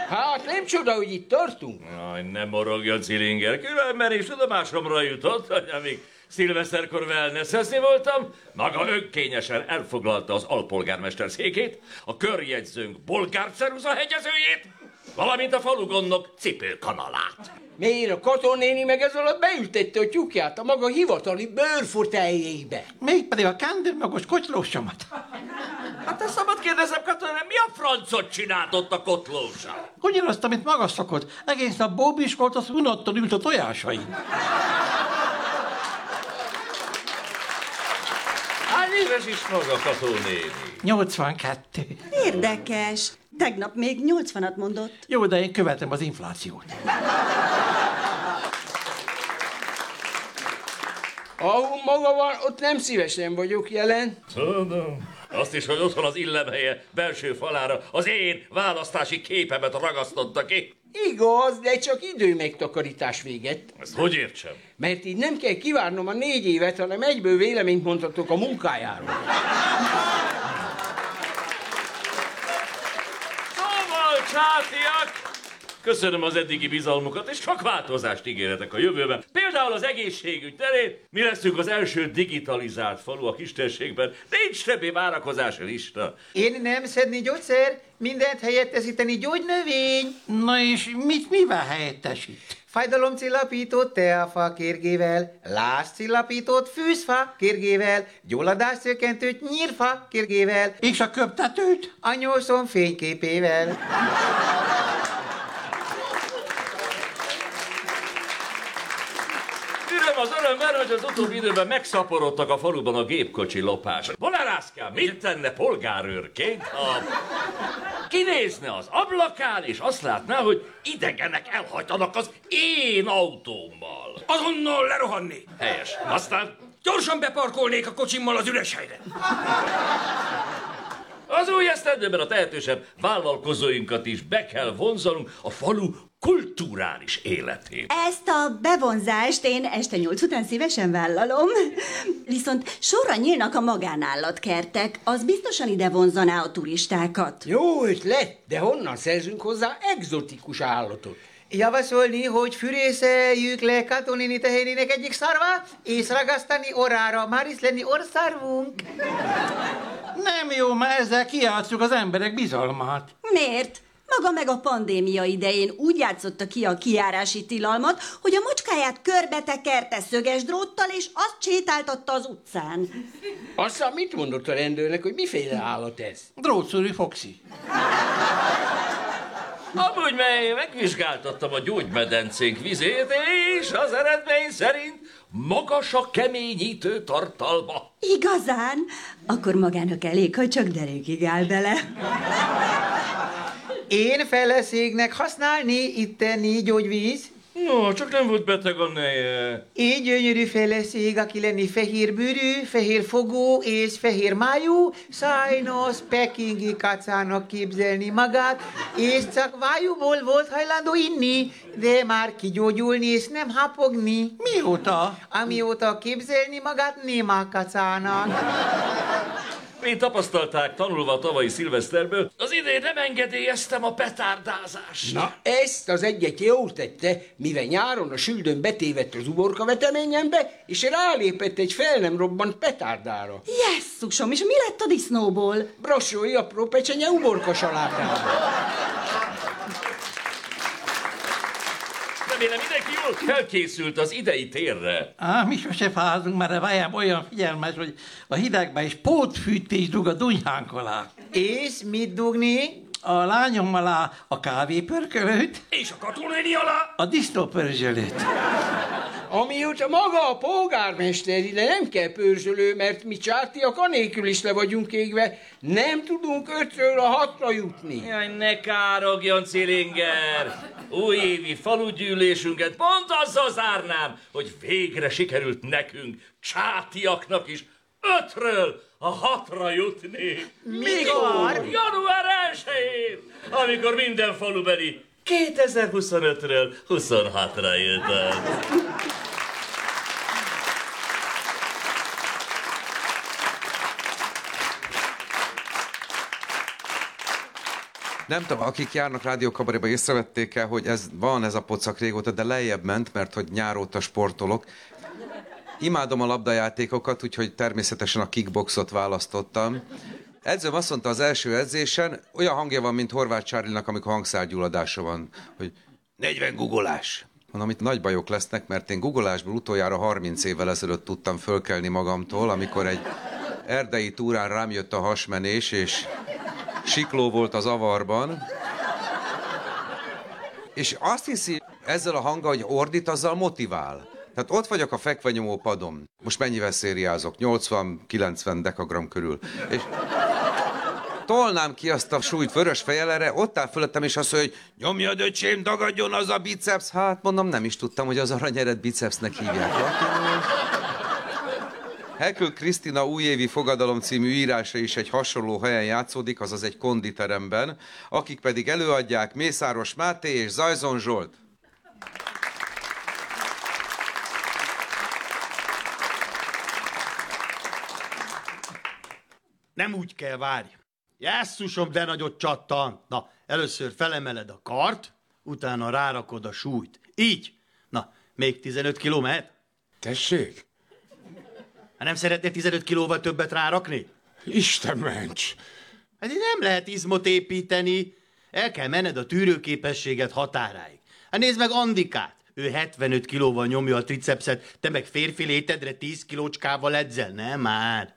Hát nem csoda, hogy itt tartunk. Aj, nem morogjon, Cilinger, különben is tudomásomra jutott, hogy amíg szilveszterkor wellnessezni voltam, maga önkényesen elfoglalta az alpolgármester székét, a körjegyzőnk bolgárceruza hegyezőjét, valamint a falugondok cipőkanalát. Miért a katonéni meg ez alatt beültette a tyúkját a maga hivatali bőrfoteljébe? Mégpedig a kándirmagos kotylósomat. Hát ezt szabad kérdezem, Katalin, mi a francot csinált ott a kotlósa? Ugyanazt, amit maga szokott. Egész nap bóbis volt, az unottan ült a tojásain. Hány éves is maga Katonéni? 82. Érdekes. Tegnap még 80-at mondott. Jó, de én követem az inflációt. Ahol maga van, ott nem szívesen vagyok jelen. Tudom. Azt is, hogy otthon az illemhelye belső falára az én választási képemet ragasztotta ki. Igaz, de csak idő megtakarítás véget. Ezt hogy értsem? Mert így nem kell kivárnom a négy évet, hanem egyből véleményt mondhatok a munkájáról. Szóval, csátiak! Köszönöm az eddigi bizalmukat, és csak változást ígéretek a jövőben. Például az egészségügy terén mi leszünk az első digitalizált falu a kistérségben. Nincs többé várakozási lista. Én nem szedni gyógyszer, mindent helyettesíteni gyógynövény. Na és mit mivel helyettesít? Fájdalomcsillapított teafa kérgével, lázcsillapított fűzfa kérgével, gyulladás csökkentőt nyírfa kérgével, És a köptetőt? a nyolcon fényképével. Öröm az örömben, hogy az utóbbi időben megszaporodtak a faluban a gépkocsi lopások. Bolerászkám, mit tenne polgárőrként, ha kinézne az ablakán, és azt látná, hogy idegenek elhajtanak az én autómmal. Azonnal lerohanni. Helyes. Aztán Gyorsan beparkolnék a kocsimmal az üres helyre. Az új esztendőben a tehetősebb vállalkozóinkat is be kell vonzanunk a falu kulturális életébe. Ezt a bevonzást én este nyolc után szívesen vállalom. Viszont sorra nyílnak a magánállatkertek, az biztosan ide vonzaná a turistákat. Jó ötlet, de honnan szerzünk hozzá egzotikus állatot? Javasolni, hogy fűrészeljük le Katonini tehénének egyik szarvát, és ragasztani orrára, már is lenni orszarvunk. Nem jó, mert ezzel kiátszuk az emberek bizalmát. Miért? Maga meg a pandémia idején úgy játszotta ki a kiárási tilalmat, hogy a mocskáját körbetekerte szöges dróttal, és azt sétáltatta az utcán. Aztán mit mondott a rendőrnek, hogy miféle állat ez? Drótszúri Foxy. Amúgy mely megvizsgáltattam a gyógymedencénk vizét, és az eredmény szerint magas a keményítő tartalma. Igazán? Akkor magának elég, hogy csak derékig áll bele. Én feleségnek használni itteni gyógyvíz. No, csak nem volt beteg a neje. Így gyönyörű feleség, aki lenni fehér bőrű, fehér fogó és fehér májú, sajnos pekingi kacának képzelni magát, és csak vájúból volt hajlandó inni, de már kigyógyulni és nem hapogni. Mióta? Amióta képzelni magát némá kacának. Mint tapasztalták tanulva a tavalyi szilveszterből, az idén nem engedélyeztem a petárdázást. Na, ezt az egyet jól tette, mivel nyáron a süldön betévett az uborka veteményembe, és rálépett egy fel nem robbant petárdára. Jesszusom, és mi lett a disznóból? Brassói apró pecsenye uborka salátába. Remélem mindenki jól felkészült az idei térre. Á, mi sose fázunk, mert a vajem olyan figyelmes, hogy a hidegben is pótfűtés dug a dunyhánk alá. És mit dugni? A lányom alá a kávépörkölőt. És a katonéni alá? A disznópörzsölőt. Amióta maga a polgármester ide nem kell pörzsölő, mert mi csártiak anélkül is le vagyunk égve, nem tudunk ötről a hatra jutni. Jaj, ne károgjon, Cilinger! Újévi falugyűlésünket pont azzal zárnám, hogy végre sikerült nekünk, csátiaknak is, ötről a hatra jutni. Mikor? Január 1 amikor minden falubeli 2025-ről 26-ra jutott. Nem tudom, akik járnak rádiókabaréba észrevették el, hogy ez van ez a pocak régóta, de lejjebb ment, mert hogy nyár óta sportolok. Imádom a labdajátékokat, úgyhogy természetesen a kickboxot választottam. Edzőm azt mondta az első edzésen, olyan hangja van, mint Horváth Csárlinak, amikor hangszárgyulladása van, hogy 40 guggolás. Mondom, itt nagy bajok lesznek, mert én guggolásból utoljára 30 évvel ezelőtt tudtam fölkelni magamtól, amikor egy erdei túrán rám jött a hasmenés, és sikló volt az avarban. És azt hiszi ezzel a hanga, hogy ordít, azzal motivál. Tehát ott vagyok a fekvenyomó padon. Most mennyivel szériázok? 80-90 dekagram körül. És tolnám ki azt a súlyt vörös fejelere, ott áll fölöttem, és azt mondja, hogy nyomjad öcsém, dagadjon az a biceps. Hát mondom, nem is tudtam, hogy az aranyeret bicepsnek hívják. Hekel Krisztina újévi fogadalom című írása is egy hasonló helyen játszódik, azaz egy konditeremben, akik pedig előadják Mészáros Máté és Zajzon Zsolt. Nem úgy kell várj. Jesszusom, de nagyot csattan. Na, először felemeled a kart, utána rárakod a súlyt. Így. Na, még 15 kiló mehet? Tessék? Hát nem szeretnél 15 kilóval többet rárakni? Isten ments! Hát így nem lehet izmot építeni. El kell menned a tűrőképességet határáig. Hát nézd meg Andikát. Ő 75 kilóval nyomja a tricepset, te meg férfi létedre 10 kilócskával edzel, nem már?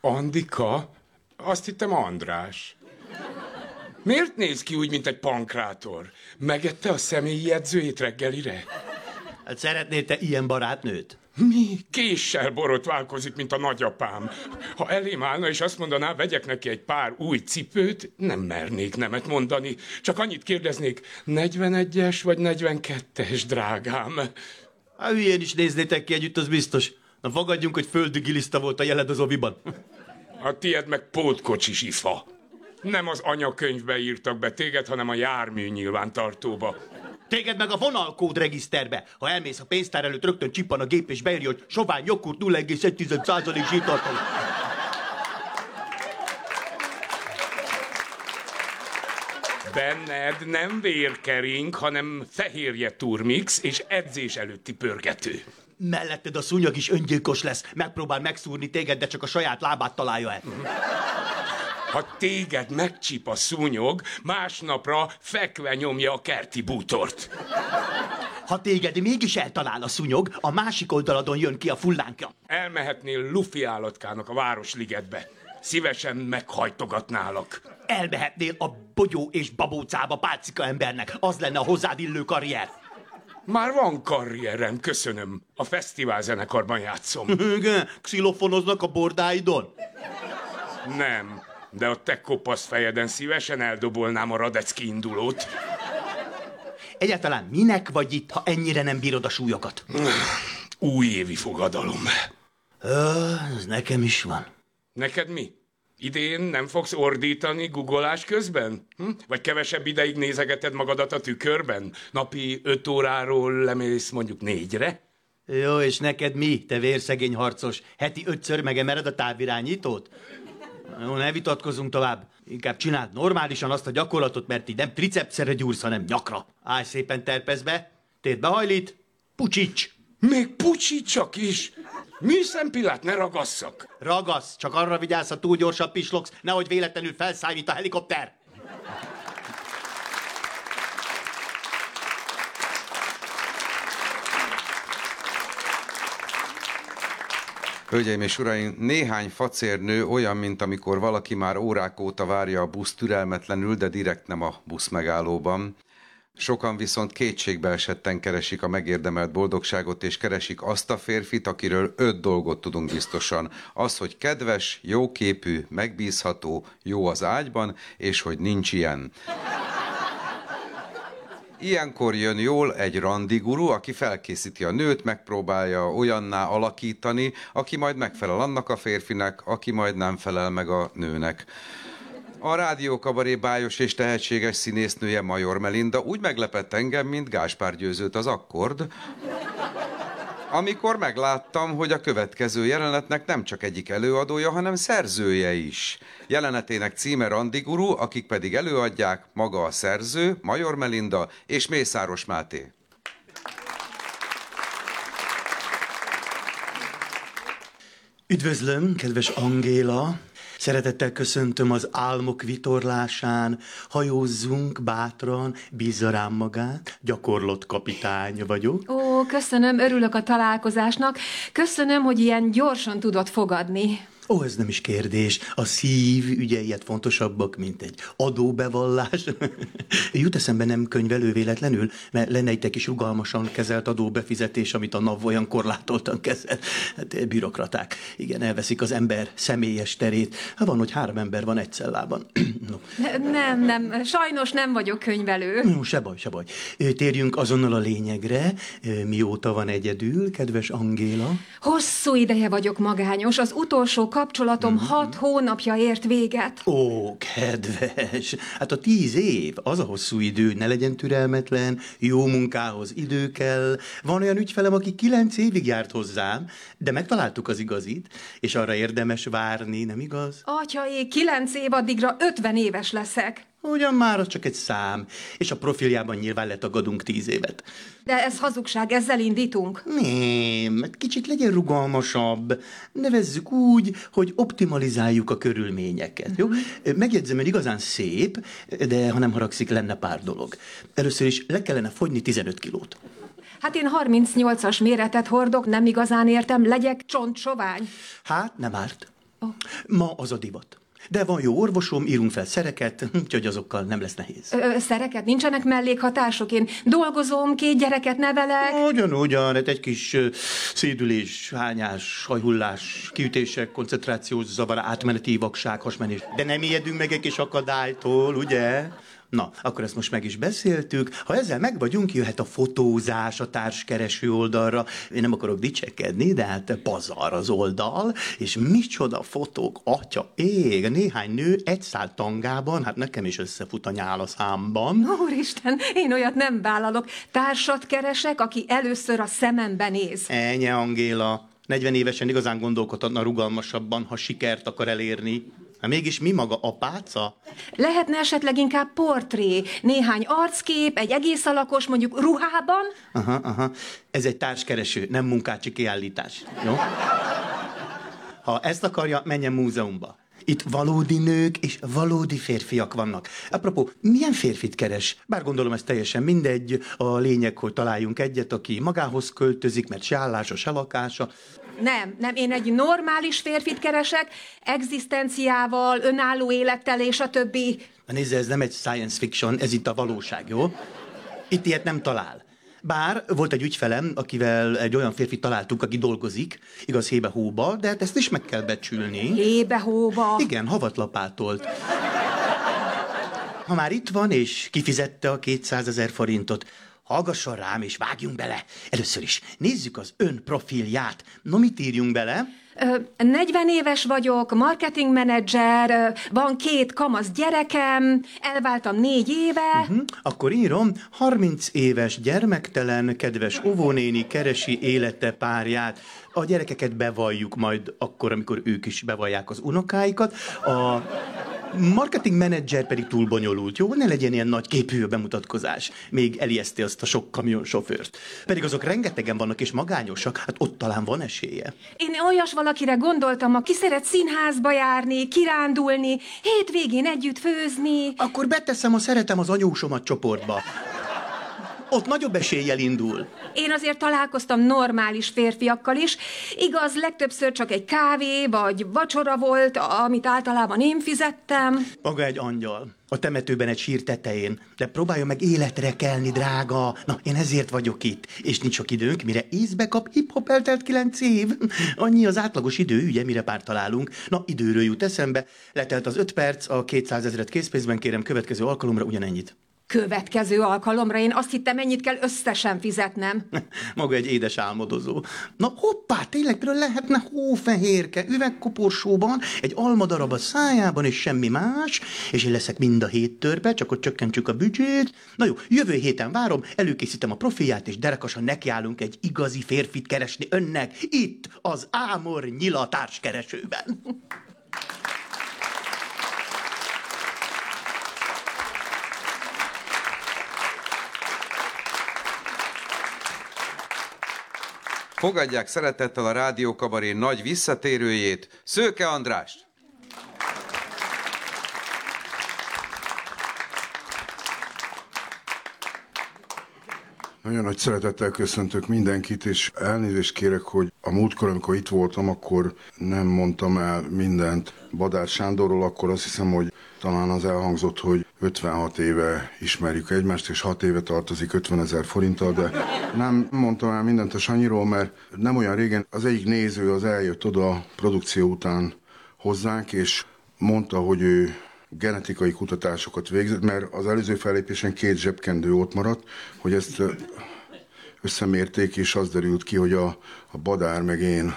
Andika? Azt hittem András. Miért néz ki úgy, mint egy pankrátor? Megette a személyi edzőjét reggelire? Hát szeretnél te ilyen barátnőt? Mi? Késsel borotválkozik, mint a nagyapám. Ha elém állna és azt mondaná, vegyek neki egy pár új cipőt, nem mernék nemet mondani. Csak annyit kérdeznék, 41-es vagy 42-es, drágám? Hát hülyén is néznétek ki együtt, az biztos. Na fogadjunk, hogy földi giliszta volt a jeled az oviban. A tied meg pótkocsis ifa. Nem az anyakönyvbe írtak be téged, hanem a jármű nyilvántartóba. Téged meg a vonalkód regiszterbe. Ha elmész a pénztár előtt, rögtön csippan a gép, és beírja, hogy sovány joghurt 0,1% zsírtartalom. Benned nem vérkering, hanem fehérje turmix és edzés előtti pörgető. Melletted a szúnyog is öngyilkos lesz. Megpróbál megszúrni téged, de csak a saját lábát találja el. Ha téged megcsip a szúnyog, másnapra fekve nyomja a kerti bútort. Ha téged mégis eltalál a szúnyog, a másik oldaladon jön ki a fullánkja. Elmehetnél Luffy állatkának a Városligetbe. Szívesen meghajtogatnálak. Elmehetnél a bogyó és babócába pálcika embernek. Az lenne a hozzád illő karrier. Már van karrierem, köszönöm. A fesztivál zenekarban játszom. Igen, xilofonoznak a bordáidon? Nem, de a te kopasz fejeden szívesen eldobolnám a Radecki indulót. Egyáltalán minek vagy itt, ha ennyire nem bírod a súlyokat? Újévi fogadalom. Ö, ez nekem is van. Neked mi? Idén nem fogsz ordítani guggolás közben? Hm? Vagy kevesebb ideig nézegeted magadat a tükörben? Napi öt óráról lemész mondjuk négyre? Jó, és neked mi, te vérszegény harcos? Heti ötször megemered a távirányítót? Jó, ne vitatkozunk tovább. Inkább csináld normálisan azt a gyakorlatot, mert így nem tricepszere gyúrsz, hanem nyakra. Állj szépen terpezbe, térd behajlít, pucsics! Még pucsicsak is? Műszempillát ne ragasszak. Ragasz, csak arra vigyázz, ha túl gyorsan pislogsz, nehogy véletlenül felszállj, mint a helikopter. Hölgyeim és uraim, néhány facérnő olyan, mint amikor valaki már órák óta várja a busz türelmetlenül, de direkt nem a busz megállóban. Sokan viszont kétségbe esetten keresik a megérdemelt boldogságot, és keresik azt a férfit, akiről öt dolgot tudunk biztosan. Az, hogy kedves, jóképű, megbízható, jó az ágyban, és hogy nincs ilyen. Ilyenkor jön jól egy randiguru, aki felkészíti a nőt, megpróbálja olyanná alakítani, aki majd megfelel annak a férfinek, aki majd nem felel meg a nőnek. A rádiókabaré bájos és tehetséges színésznője Major Melinda úgy meglepett engem, mint Gáspár győzőt az akkord, amikor megláttam, hogy a következő jelenetnek nem csak egyik előadója, hanem szerzője is. Jelenetének címe Randiguru, akik pedig előadják maga a szerző, Major Melinda és Mészáros Máté. Üdvözlöm, kedves Angéla! Szeretettel köszöntöm az álmok vitorlásán, hajózzunk bátran, bízza rám magát, gyakorlott kapitány vagyok. Ó, köszönöm, örülök a találkozásnak. Köszönöm, hogy ilyen gyorsan tudott fogadni. Ó, ez nem is kérdés. A szív ügyeiet fontosabbak, mint egy adóbevallás. Jut eszembe nem könyvelő véletlenül, mert lenne egy kis rugalmasan kezelt adóbefizetés, amit a NAV olyan korlátoltan kezel. Hát bürokraták. Igen, elveszik az ember személyes terét. Hát van, hogy három ember van egy cellában. no. Nem, nem, sajnos nem vagyok könyvelő. No, se baj, se baj. Térjünk azonnal a lényegre. Mióta van egyedül, kedves Angéla? Hosszú ideje vagyok magányos. Az utolsó kapcsolatom Mhm. hat hónapja ért véget. Ó, kedves! Hát a tíz év, az a hosszú idő, ne legyen türelmetlen, jó munkához idő kell. Van olyan ügyfelem, aki kilenc évig járt hozzám, de megtaláltuk az igazit, és arra érdemes várni, nem igaz? Atyaé, kilenc év addigra ötven éves leszek. Ugyan már az csak egy szám, és a profiljában nyilván letagadunk tíz évet. De ez hazugság, ezzel indítunk. Nem, kicsit legyen rugalmasabb. Nevezzük úgy, hogy optimalizáljuk a körülményeket, jó? Megjegyzem, hogy igazán szép, de ha nem haragszik, lenne pár dolog. Először is le kellene fogyni 15 kilót. Hát én 38-as méretet hordok, nem igazán értem, legyek csontsovány. Hát, nem árt. Ma az a divat. De van jó orvosom, írunk fel szereket, úgyhogy azokkal nem lesz nehéz. Ö, szereket, nincsenek mellékhatások, én dolgozom, két gyereket nevelek. Ugyan, ugyan, hát egy kis szédülés, hányás, hajhullás, kiütések, koncentrációs zavar, átmeneti vakság, hasmenés. De nem ijedünk meg egy kis akadálytól, ugye? Na, akkor ezt most meg is beszéltük. Ha ezzel meg vagyunk, jöhet a fotózás a társkereső oldalra. Én nem akarok dicsekedni, de hát pazar az oldal, és micsoda fotók, atya ég, néhány nő egy szál tangában, hát nekem is összefut a nyál a számban. Úristen, én olyat nem vállalok. Társat keresek, aki először a szemembe néz. Enye, Angéla, 40 évesen igazán gondolkodhatna rugalmasabban, ha sikert akar elérni. Hát mégis mi maga apáca? Lehetne esetleg inkább portré, néhány arckép, egy egész alakos, mondjuk ruhában? Aha, aha. Ez egy társkereső, nem munkácsi kiállítás. Jó? Ha ezt akarja, menjen múzeumba. Itt valódi nők és valódi férfiak vannak. Apropó, milyen férfit keres? Bár gondolom ez teljesen mindegy, a lényeg, hogy találjunk egyet, aki magához költözik, mert se állása, se lakása. Nem, nem, én egy normális férfit keresek, egzisztenciával, önálló élettel és a többi. Na nézze, ez nem egy science fiction, ez itt a valóság, jó? Itt ilyet nem talál. Bár volt egy ügyfelem, akivel egy olyan férfi találtunk, aki dolgozik, igaz hébe-hóba, de hát ezt is meg kell becsülni. Hébe-hóba? Igen, havatlapátolt. Ha már itt van, és kifizette a 200 ezer forintot, hallgasson rám, és vágjunk bele. Először is nézzük az ön profilját. No, mit írjunk bele? Ö, 40 éves vagyok, marketingmenedzser, ö, van két kamasz gyerekem, elváltam négy éve. Uh-huh. Akkor írom, 30 éves gyermektelen, kedves óvónéni keresi élete párját. A gyerekeket bevalljuk majd akkor, amikor ők is bevallják az unokáikat. A marketing menedzser pedig túl bonyolult, jó? Ne legyen ilyen nagy képű a bemutatkozás. Még elijeszti azt a sok kamionsofőrt. Pedig azok rengetegen vannak és magányosak, hát ott talán van esélye. Én olyas valakire gondoltam, aki szeret színházba járni, kirándulni, hétvégén együtt főzni. Akkor beteszem a szeretem az anyósomat csoportba. Ott nagyobb eséllyel indul. Én azért találkoztam normális férfiakkal is. Igaz, legtöbbször csak egy kávé vagy vacsora volt, amit általában én fizettem. Maga egy angyal. A temetőben egy sír tetején. De próbálja meg életre kelni, drága. Na, én ezért vagyok itt. És nincs sok időnk, mire észbe kap hip-hop eltelt kilenc év. Annyi az átlagos idő, ugye, mire pár találunk. Na, időről jut eszembe. Letelt az öt perc, a 200 ezeret készpénzben kérem következő alkalomra ugyanennyit. Következő alkalomra én azt hittem, ennyit kell összesen fizetnem. Maga egy édes álmodozó. Na hoppá, tényleg például lehetne hófehérke üvegkoporsóban, egy almadarab a szájában, és semmi más, és én leszek mind a hét törpe, csak hogy csökkentsük a büdzsét. Na jó, jövő héten várom, előkészítem a profilját, és derekasan nekiállunk egy igazi férfit keresni önnek, itt, az Ámor Nyila Fogadják szeretettel a Rádiókabaré nagy visszatérőjét, Szőke Andrást! Nagyon nagy szeretettel köszöntök mindenkit, és elnézést kérek, hogy a múltkor, amikor itt voltam, akkor nem mondtam el mindent Badár Sándorról, akkor azt hiszem, hogy talán az elhangzott, hogy 56 éve ismerjük egymást, és 6 éve tartozik 50 ezer forinttal, de nem mondtam el mindent a Sanyiról, mert nem olyan régen az egyik néző az eljött oda a produkció után hozzánk, és mondta, hogy ő genetikai kutatásokat végzett, mert az előző fellépésen két zsebkendő ott maradt, hogy ezt összemérték, és az derült ki, hogy a, a Badár meg én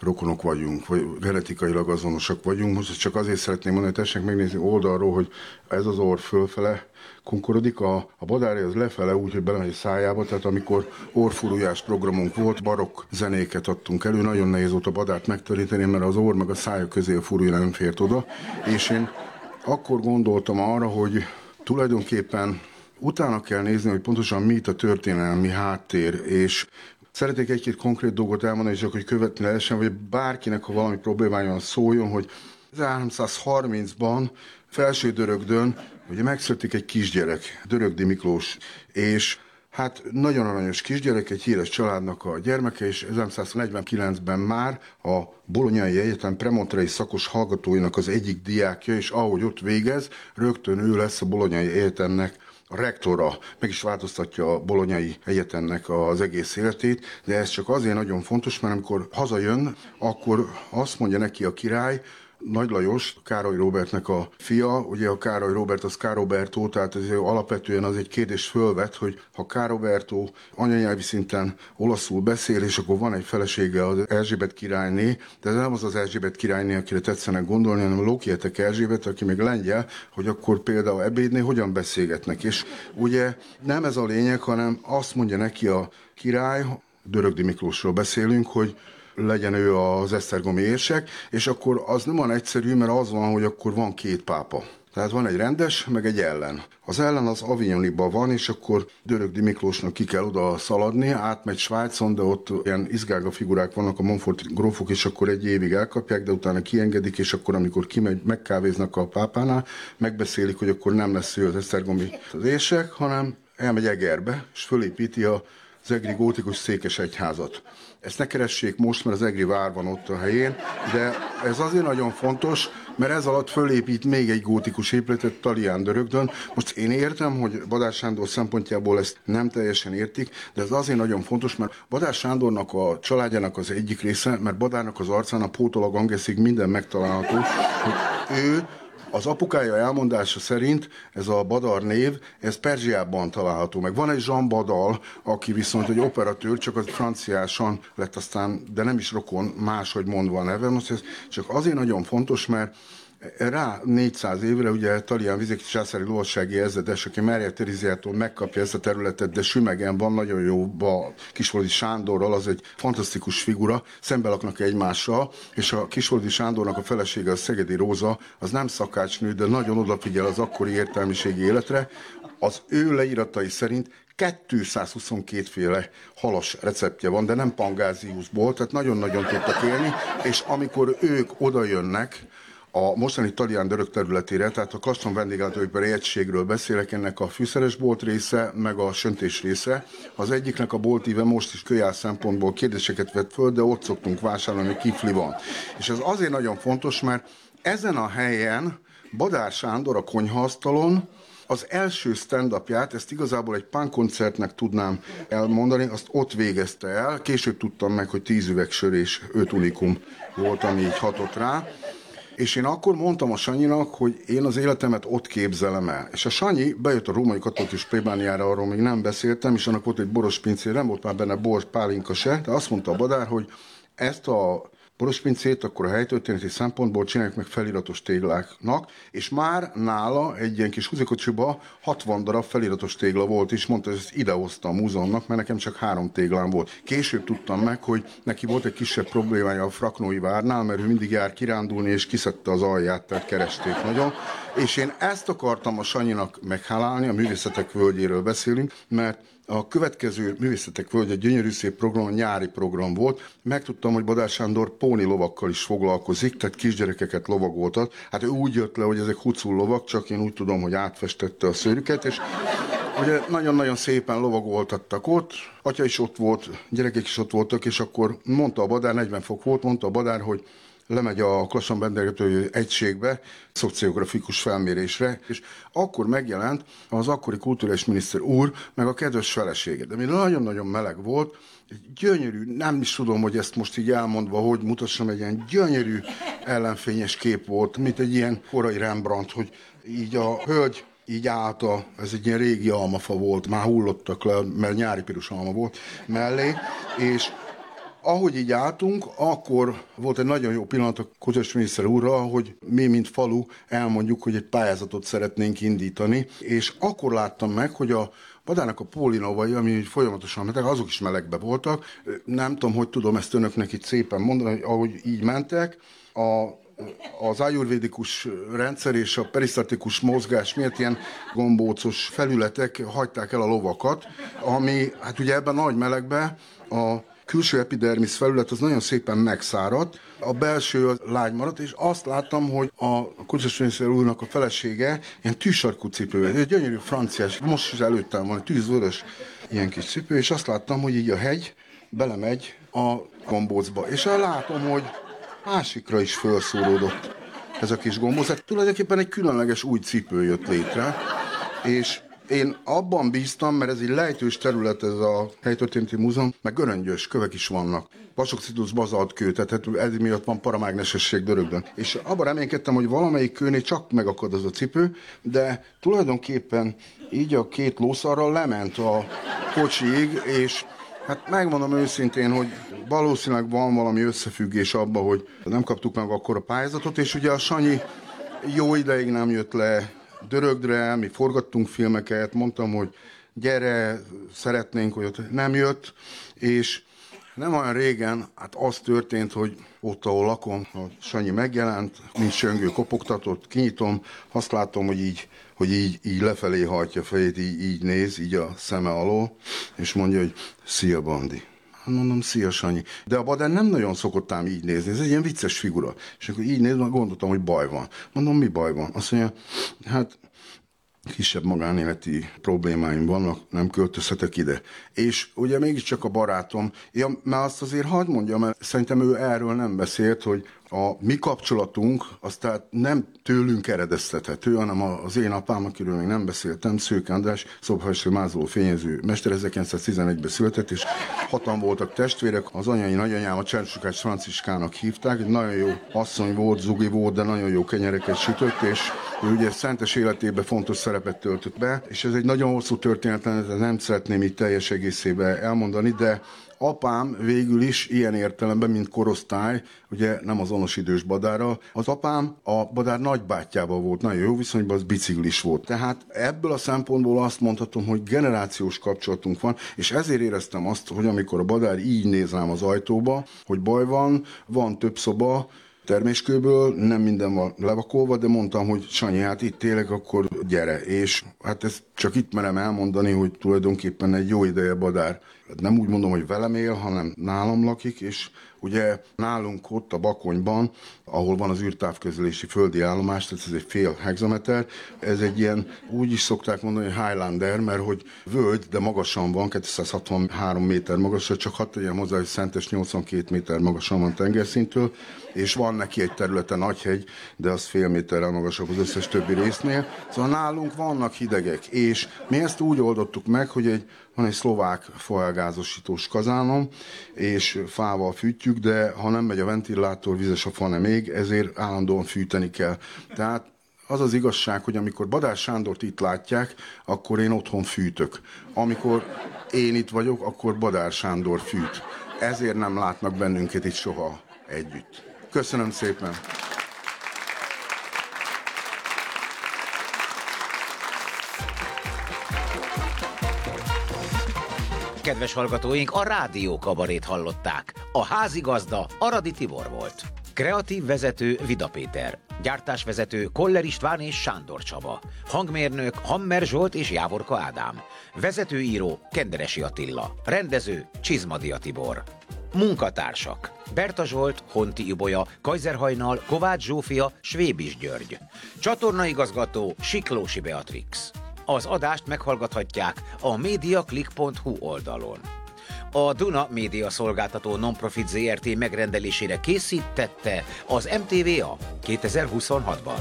rokonok vagyunk, vagy genetikailag azonosak vagyunk. Most csak azért szeretném mondani, hogy tessék megnézni oldalról, hogy ez az orr fölfele kunkorodik, a, a badárja az lefele úgy, hogy belemegy a szájába, tehát amikor orfurujás programunk volt, barokk zenéket adtunk elő, nagyon nehéz volt a badárt megtöríteni, mert az orr meg a szája közé a furúja nem fért oda, és én akkor gondoltam arra, hogy tulajdonképpen utána kell nézni, hogy pontosan mi itt a történelmi háttér, és Szeretnék egy-két konkrét dolgot elmondani, csak hogy követni lehessen, vagy bárkinek, ha valami problémája van, szóljon, hogy 1330-ban felső Dörögdön ugye megszületik egy kisgyerek, Dörögdi Miklós, és Hát nagyon aranyos kisgyerek, egy híres családnak a gyermeke, és 1949-ben már a Bolonyai Egyetem premontrai szakos hallgatóinak az egyik diákja, és ahogy ott végez, rögtön ő lesz a Bolonyai Egyetemnek a rektora meg is változtatja a Bolonyai Egyetemnek az egész életét, de ez csak azért nagyon fontos, mert amikor hazajön, akkor azt mondja neki a király, Nagy Lajos, Károly Robertnek a fia, ugye a Károly Robert az Károbertó, tehát ez alapvetően az egy kérdés fölvet, hogy ha Károbertó anyanyelvi szinten olaszul beszél, és akkor van egy felesége az Erzsébet királyné, de ez nem az az Erzsébet királyné, akire tetszenek gondolni, hanem Lokietek Erzsébet, aki még lengyel, hogy akkor például ebédné hogyan beszélgetnek. És ugye nem ez a lényeg, hanem azt mondja neki a király, Dörögdi Miklósról beszélünk, hogy legyen ő az Esztergomi érsek, és akkor az nem olyan egyszerű, mert az van, hogy akkor van két pápa. Tehát van egy rendes, meg egy ellen. Az ellen az Avignoniban van, és akkor Dörögdi Miklósnak ki kell oda szaladni, átmegy Svájcon, de ott ilyen izgága figurák vannak, a Monfort grófok, és akkor egy évig elkapják, de utána kiengedik, és akkor amikor kimegy, megkávéznak a pápánál, megbeszélik, hogy akkor nem lesz ő az Esztergomi az érsek, hanem elmegy Egerbe, és fölépíti a az egri gótikus székes egyházat. Ezt ne keressék most, mert az egri vár van ott a helyén, de ez azért nagyon fontos, mert ez alatt fölépít még egy gótikus épületet Talián Dörögdön. Most én értem, hogy Badár Sándor szempontjából ezt nem teljesen értik, de ez azért nagyon fontos, mert Badár Sándornak a családjának az egyik része, mert Badárnak az arcán a pótolag angeszig minden megtalálható, hogy ő az apukája elmondása szerint ez a Badar név, ez Perzsiában található meg. Van egy Jean Badal, aki viszont egy operatőr, csak az franciásan lett aztán, de nem is rokon, máshogy mondva a neve. Most ez csak azért nagyon fontos, mert rá 400 évre ugye Talián Vizek császári lovassági ezredes, aki Mária Teriziától megkapja ezt a területet, de Sümegen van nagyon jó a Kisvoldi Sándorral, az egy fantasztikus figura, szembe laknak egymással, és a Kisvoldi Sándornak a felesége, a Szegedi Róza, az nem szakácsnő, de nagyon odafigyel az akkori értelmiségi életre. Az ő leíratai szerint 222 féle halas receptje van, de nem pangáziusból, tehát nagyon-nagyon tudtak élni, és amikor ők oda jönnek, a mostani Talián Dörök területére, tehát a Kasson vendéglátóipari egységről beszélek, ennek a fűszeres bolt része, meg a söntés része. Az egyiknek a boltíve most is kölyál szempontból kérdéseket vett föl, de ott szoktunk vásárolni, kifli van. És ez azért nagyon fontos, mert ezen a helyen Badár Sándor a konyhaasztalon az első stand ezt igazából egy koncertnek tudnám elmondani, azt ott végezte el. Később tudtam meg, hogy tíz üveg sör és öt unikum volt, ami így hatott rá. És én akkor mondtam a Sanyinak, hogy én az életemet ott képzelem el. És a Sanyi bejött a római katolikus plébániára, arról még nem beszéltem, és annak volt egy boros pincér, nem volt már benne bors, pálinka se, de azt mondta a Badár, hogy ezt a borospincét, akkor a helytörténeti szempontból csináljuk meg feliratos tégláknak, és már nála egy ilyen kis húzikocsiba 60 darab feliratos tégla volt, és mondta, hogy ezt idehozta a múzeumnak, mert nekem csak három téglám volt. Később tudtam meg, hogy neki volt egy kisebb problémája a Fraknói várnál, mert ő mindig jár kirándulni, és kiszedte az alját, tehát keresték nagyon. És én ezt akartam a Sanyinak meghálálni, a művészetek völgyéről beszélünk, mert a következő Művészetek Völgye gyönyörű szép program, nyári program volt. Megtudtam, hogy Badár Sándor póni lovakkal is foglalkozik, tehát kisgyerekeket lovagoltat. Hát ő úgy jött le, hogy ezek hucul lovak, csak én úgy tudom, hogy átfestette a szőrüket, és ugye nagyon-nagyon szépen lovagoltattak ott, atya is ott volt, gyerekek is ott voltak, és akkor mondta a Badár, 40 fok volt, mondta a Badár, hogy lemegy a Klasson Bendergető egységbe, szociografikus felmérésre, és akkor megjelent az akkori kulturális miniszter úr, meg a kedves felesége. De mi nagyon-nagyon meleg volt, gyönyörű, nem is tudom, hogy ezt most így elmondva, hogy mutassam, egy ilyen gyönyörű ellenfényes kép volt, mint egy ilyen korai Rembrandt, hogy így a hölgy így állt a, ez egy ilyen régi almafa volt, már hullottak le, mert nyári piros alma volt mellé, és ahogy így álltunk, akkor volt egy nagyon jó pillanat a Kocsas miniszter úrra, hogy mi, mint falu, elmondjuk, hogy egy pályázatot szeretnénk indítani, és akkor láttam meg, hogy a Badának a pólinovai, ami folyamatosan mentek, azok is melegbe voltak. Nem tudom, hogy tudom ezt önöknek itt szépen mondani, hogy ahogy így mentek, a az ajurvédikus rendszer és a perisztatikus mozgás miatt ilyen gombócos felületek hagyták el a lovakat, ami hát ugye ebben a nagy melegben a külső epidermis felület az nagyon szépen megszáradt, a belső az lágy maradt, és azt láttam, hogy a Kucsas úrnak a felesége ilyen tűsarkú cipő, egy gyönyörű franciás, most is előttem van, egy tűzvörös ilyen kis cipő, és azt láttam, hogy így a hegy belemegy a gombócba, és látom, hogy másikra is felszóródott ez a kis gombóc. Hát tulajdonképpen egy különleges új cipő jött létre, és én abban bíztam, mert ez egy lejtős terület, ez a helytörténeti múzeum, meg göröngyös kövek is vannak. Vasoxitus bazalt kő, tehát hát ez miatt van paramágnesesség dörögdön. És abban reménykedtem, hogy valamelyik kőnél csak megakad az a cipő, de tulajdonképpen így a két lószarral lement a kocsiig, és Hát megmondom őszintén, hogy valószínűleg van valami összefüggés abban, hogy nem kaptuk meg akkor a pályázatot, és ugye a Sanyi jó ideig nem jött le Dörögdre, mi forgattunk filmeket, mondtam, hogy gyere, szeretnénk, hogy ott nem jött, és nem olyan régen, hát az történt, hogy ott, ahol lakom, a Sanyi megjelent, mint söngő kopogtatott, kinyitom, azt látom, hogy így, hogy így, így lefelé hajtja fejét, így, így néz, így a szeme alól, és mondja, hogy szia, Bandi. Hát mondom, szia Sanyi. De a Baden nem nagyon szokott ám így nézni, ez egy ilyen vicces figura. És akkor így nézve gondoltam, hogy baj van. Mondom, mi baj van? Azt mondja, hát kisebb magánéleti problémáim vannak, nem költözhetek ide. És ugye mégiscsak a barátom, ja, mert azt azért hagyd mondjam, mert szerintem ő erről nem beszélt, hogy a mi kapcsolatunk az tehát nem tőlünk eredeztethető, hanem az én apám, akiről még nem beszéltem, Szők András, szobhajső mázoló fényező mester 1911-ben született, és hatan voltak testvérek. Az anyai nagyanyám a Csersukács Franciskának hívták, egy nagyon jó asszony volt, zugi volt, de nagyon jó kenyereket sütött, és ő ugye szentes életében fontos szerepet töltött be, és ez egy nagyon hosszú történet, nem szeretném így teljes egészébe elmondani, de apám végül is ilyen értelemben, mint korosztály, ugye nem az onos idős badára, az apám a badár nagybátyjával volt nagyon jó viszonyban, az biciklis volt. Tehát ebből a szempontból azt mondhatom, hogy generációs kapcsolatunk van, és ezért éreztem azt, hogy amikor a badár így néz rám az ajtóba, hogy baj van, van több szoba, terméskőből, nem minden van levakolva, de mondtam, hogy Sanyi, hát itt tényleg akkor gyere. És hát ezt csak itt merem elmondani, hogy tulajdonképpen egy jó ideje Badár nem úgy mondom, hogy velem él, hanem nálam lakik, és ugye nálunk ott a Bakonyban, ahol van az űrtávközlési földi állomás, tehát ez egy fél hexameter, ez egy ilyen, úgy is szokták mondani, hogy Highlander, mert hogy völgy, de magasan van, 263 méter magasra, csak hadd tegyem hozzá, hogy Szentes 82 méter magasan van tengerszintől, és van neki egy területe nagyhegy, de az fél méterrel magasabb az összes többi résznél. Szóval nálunk vannak hidegek, és mi ezt úgy oldottuk meg, hogy egy, van egy szlovák foelgázosítós kazánom, és fával fűtjük, de ha nem megy a ventilátor, vizes a fa nem ég, ezért állandóan fűteni kell. Tehát az az igazság, hogy amikor Badás Sándort itt látják, akkor én otthon fűtök. Amikor én itt vagyok, akkor Badár Sándor fűt. Ezért nem látnak bennünket itt soha együtt. Köszönöm szépen! Kedves hallgatóink, a rádió kabarét hallották. A házigazda Aradi Tibor volt. Kreatív vezető Vida Péter. Gyártásvezető Koller István és Sándor Csaba. Hangmérnök Hammer Zsolt és Jávorka Ádám. Vezetőíró Kenderesi Attila. Rendező Csizmadia Tibor. Munkatársak Berta Zsolt, Honti Ibolya, Kajzerhajnal, Kovács Zsófia, Svébis György. Csatornaigazgató Siklósi Beatrix. Az adást meghallgathatják a mediaclick.hu oldalon. A Duna Média Szolgáltató Nonprofit ZRT megrendelésére készítette az MTVA 2026-ban.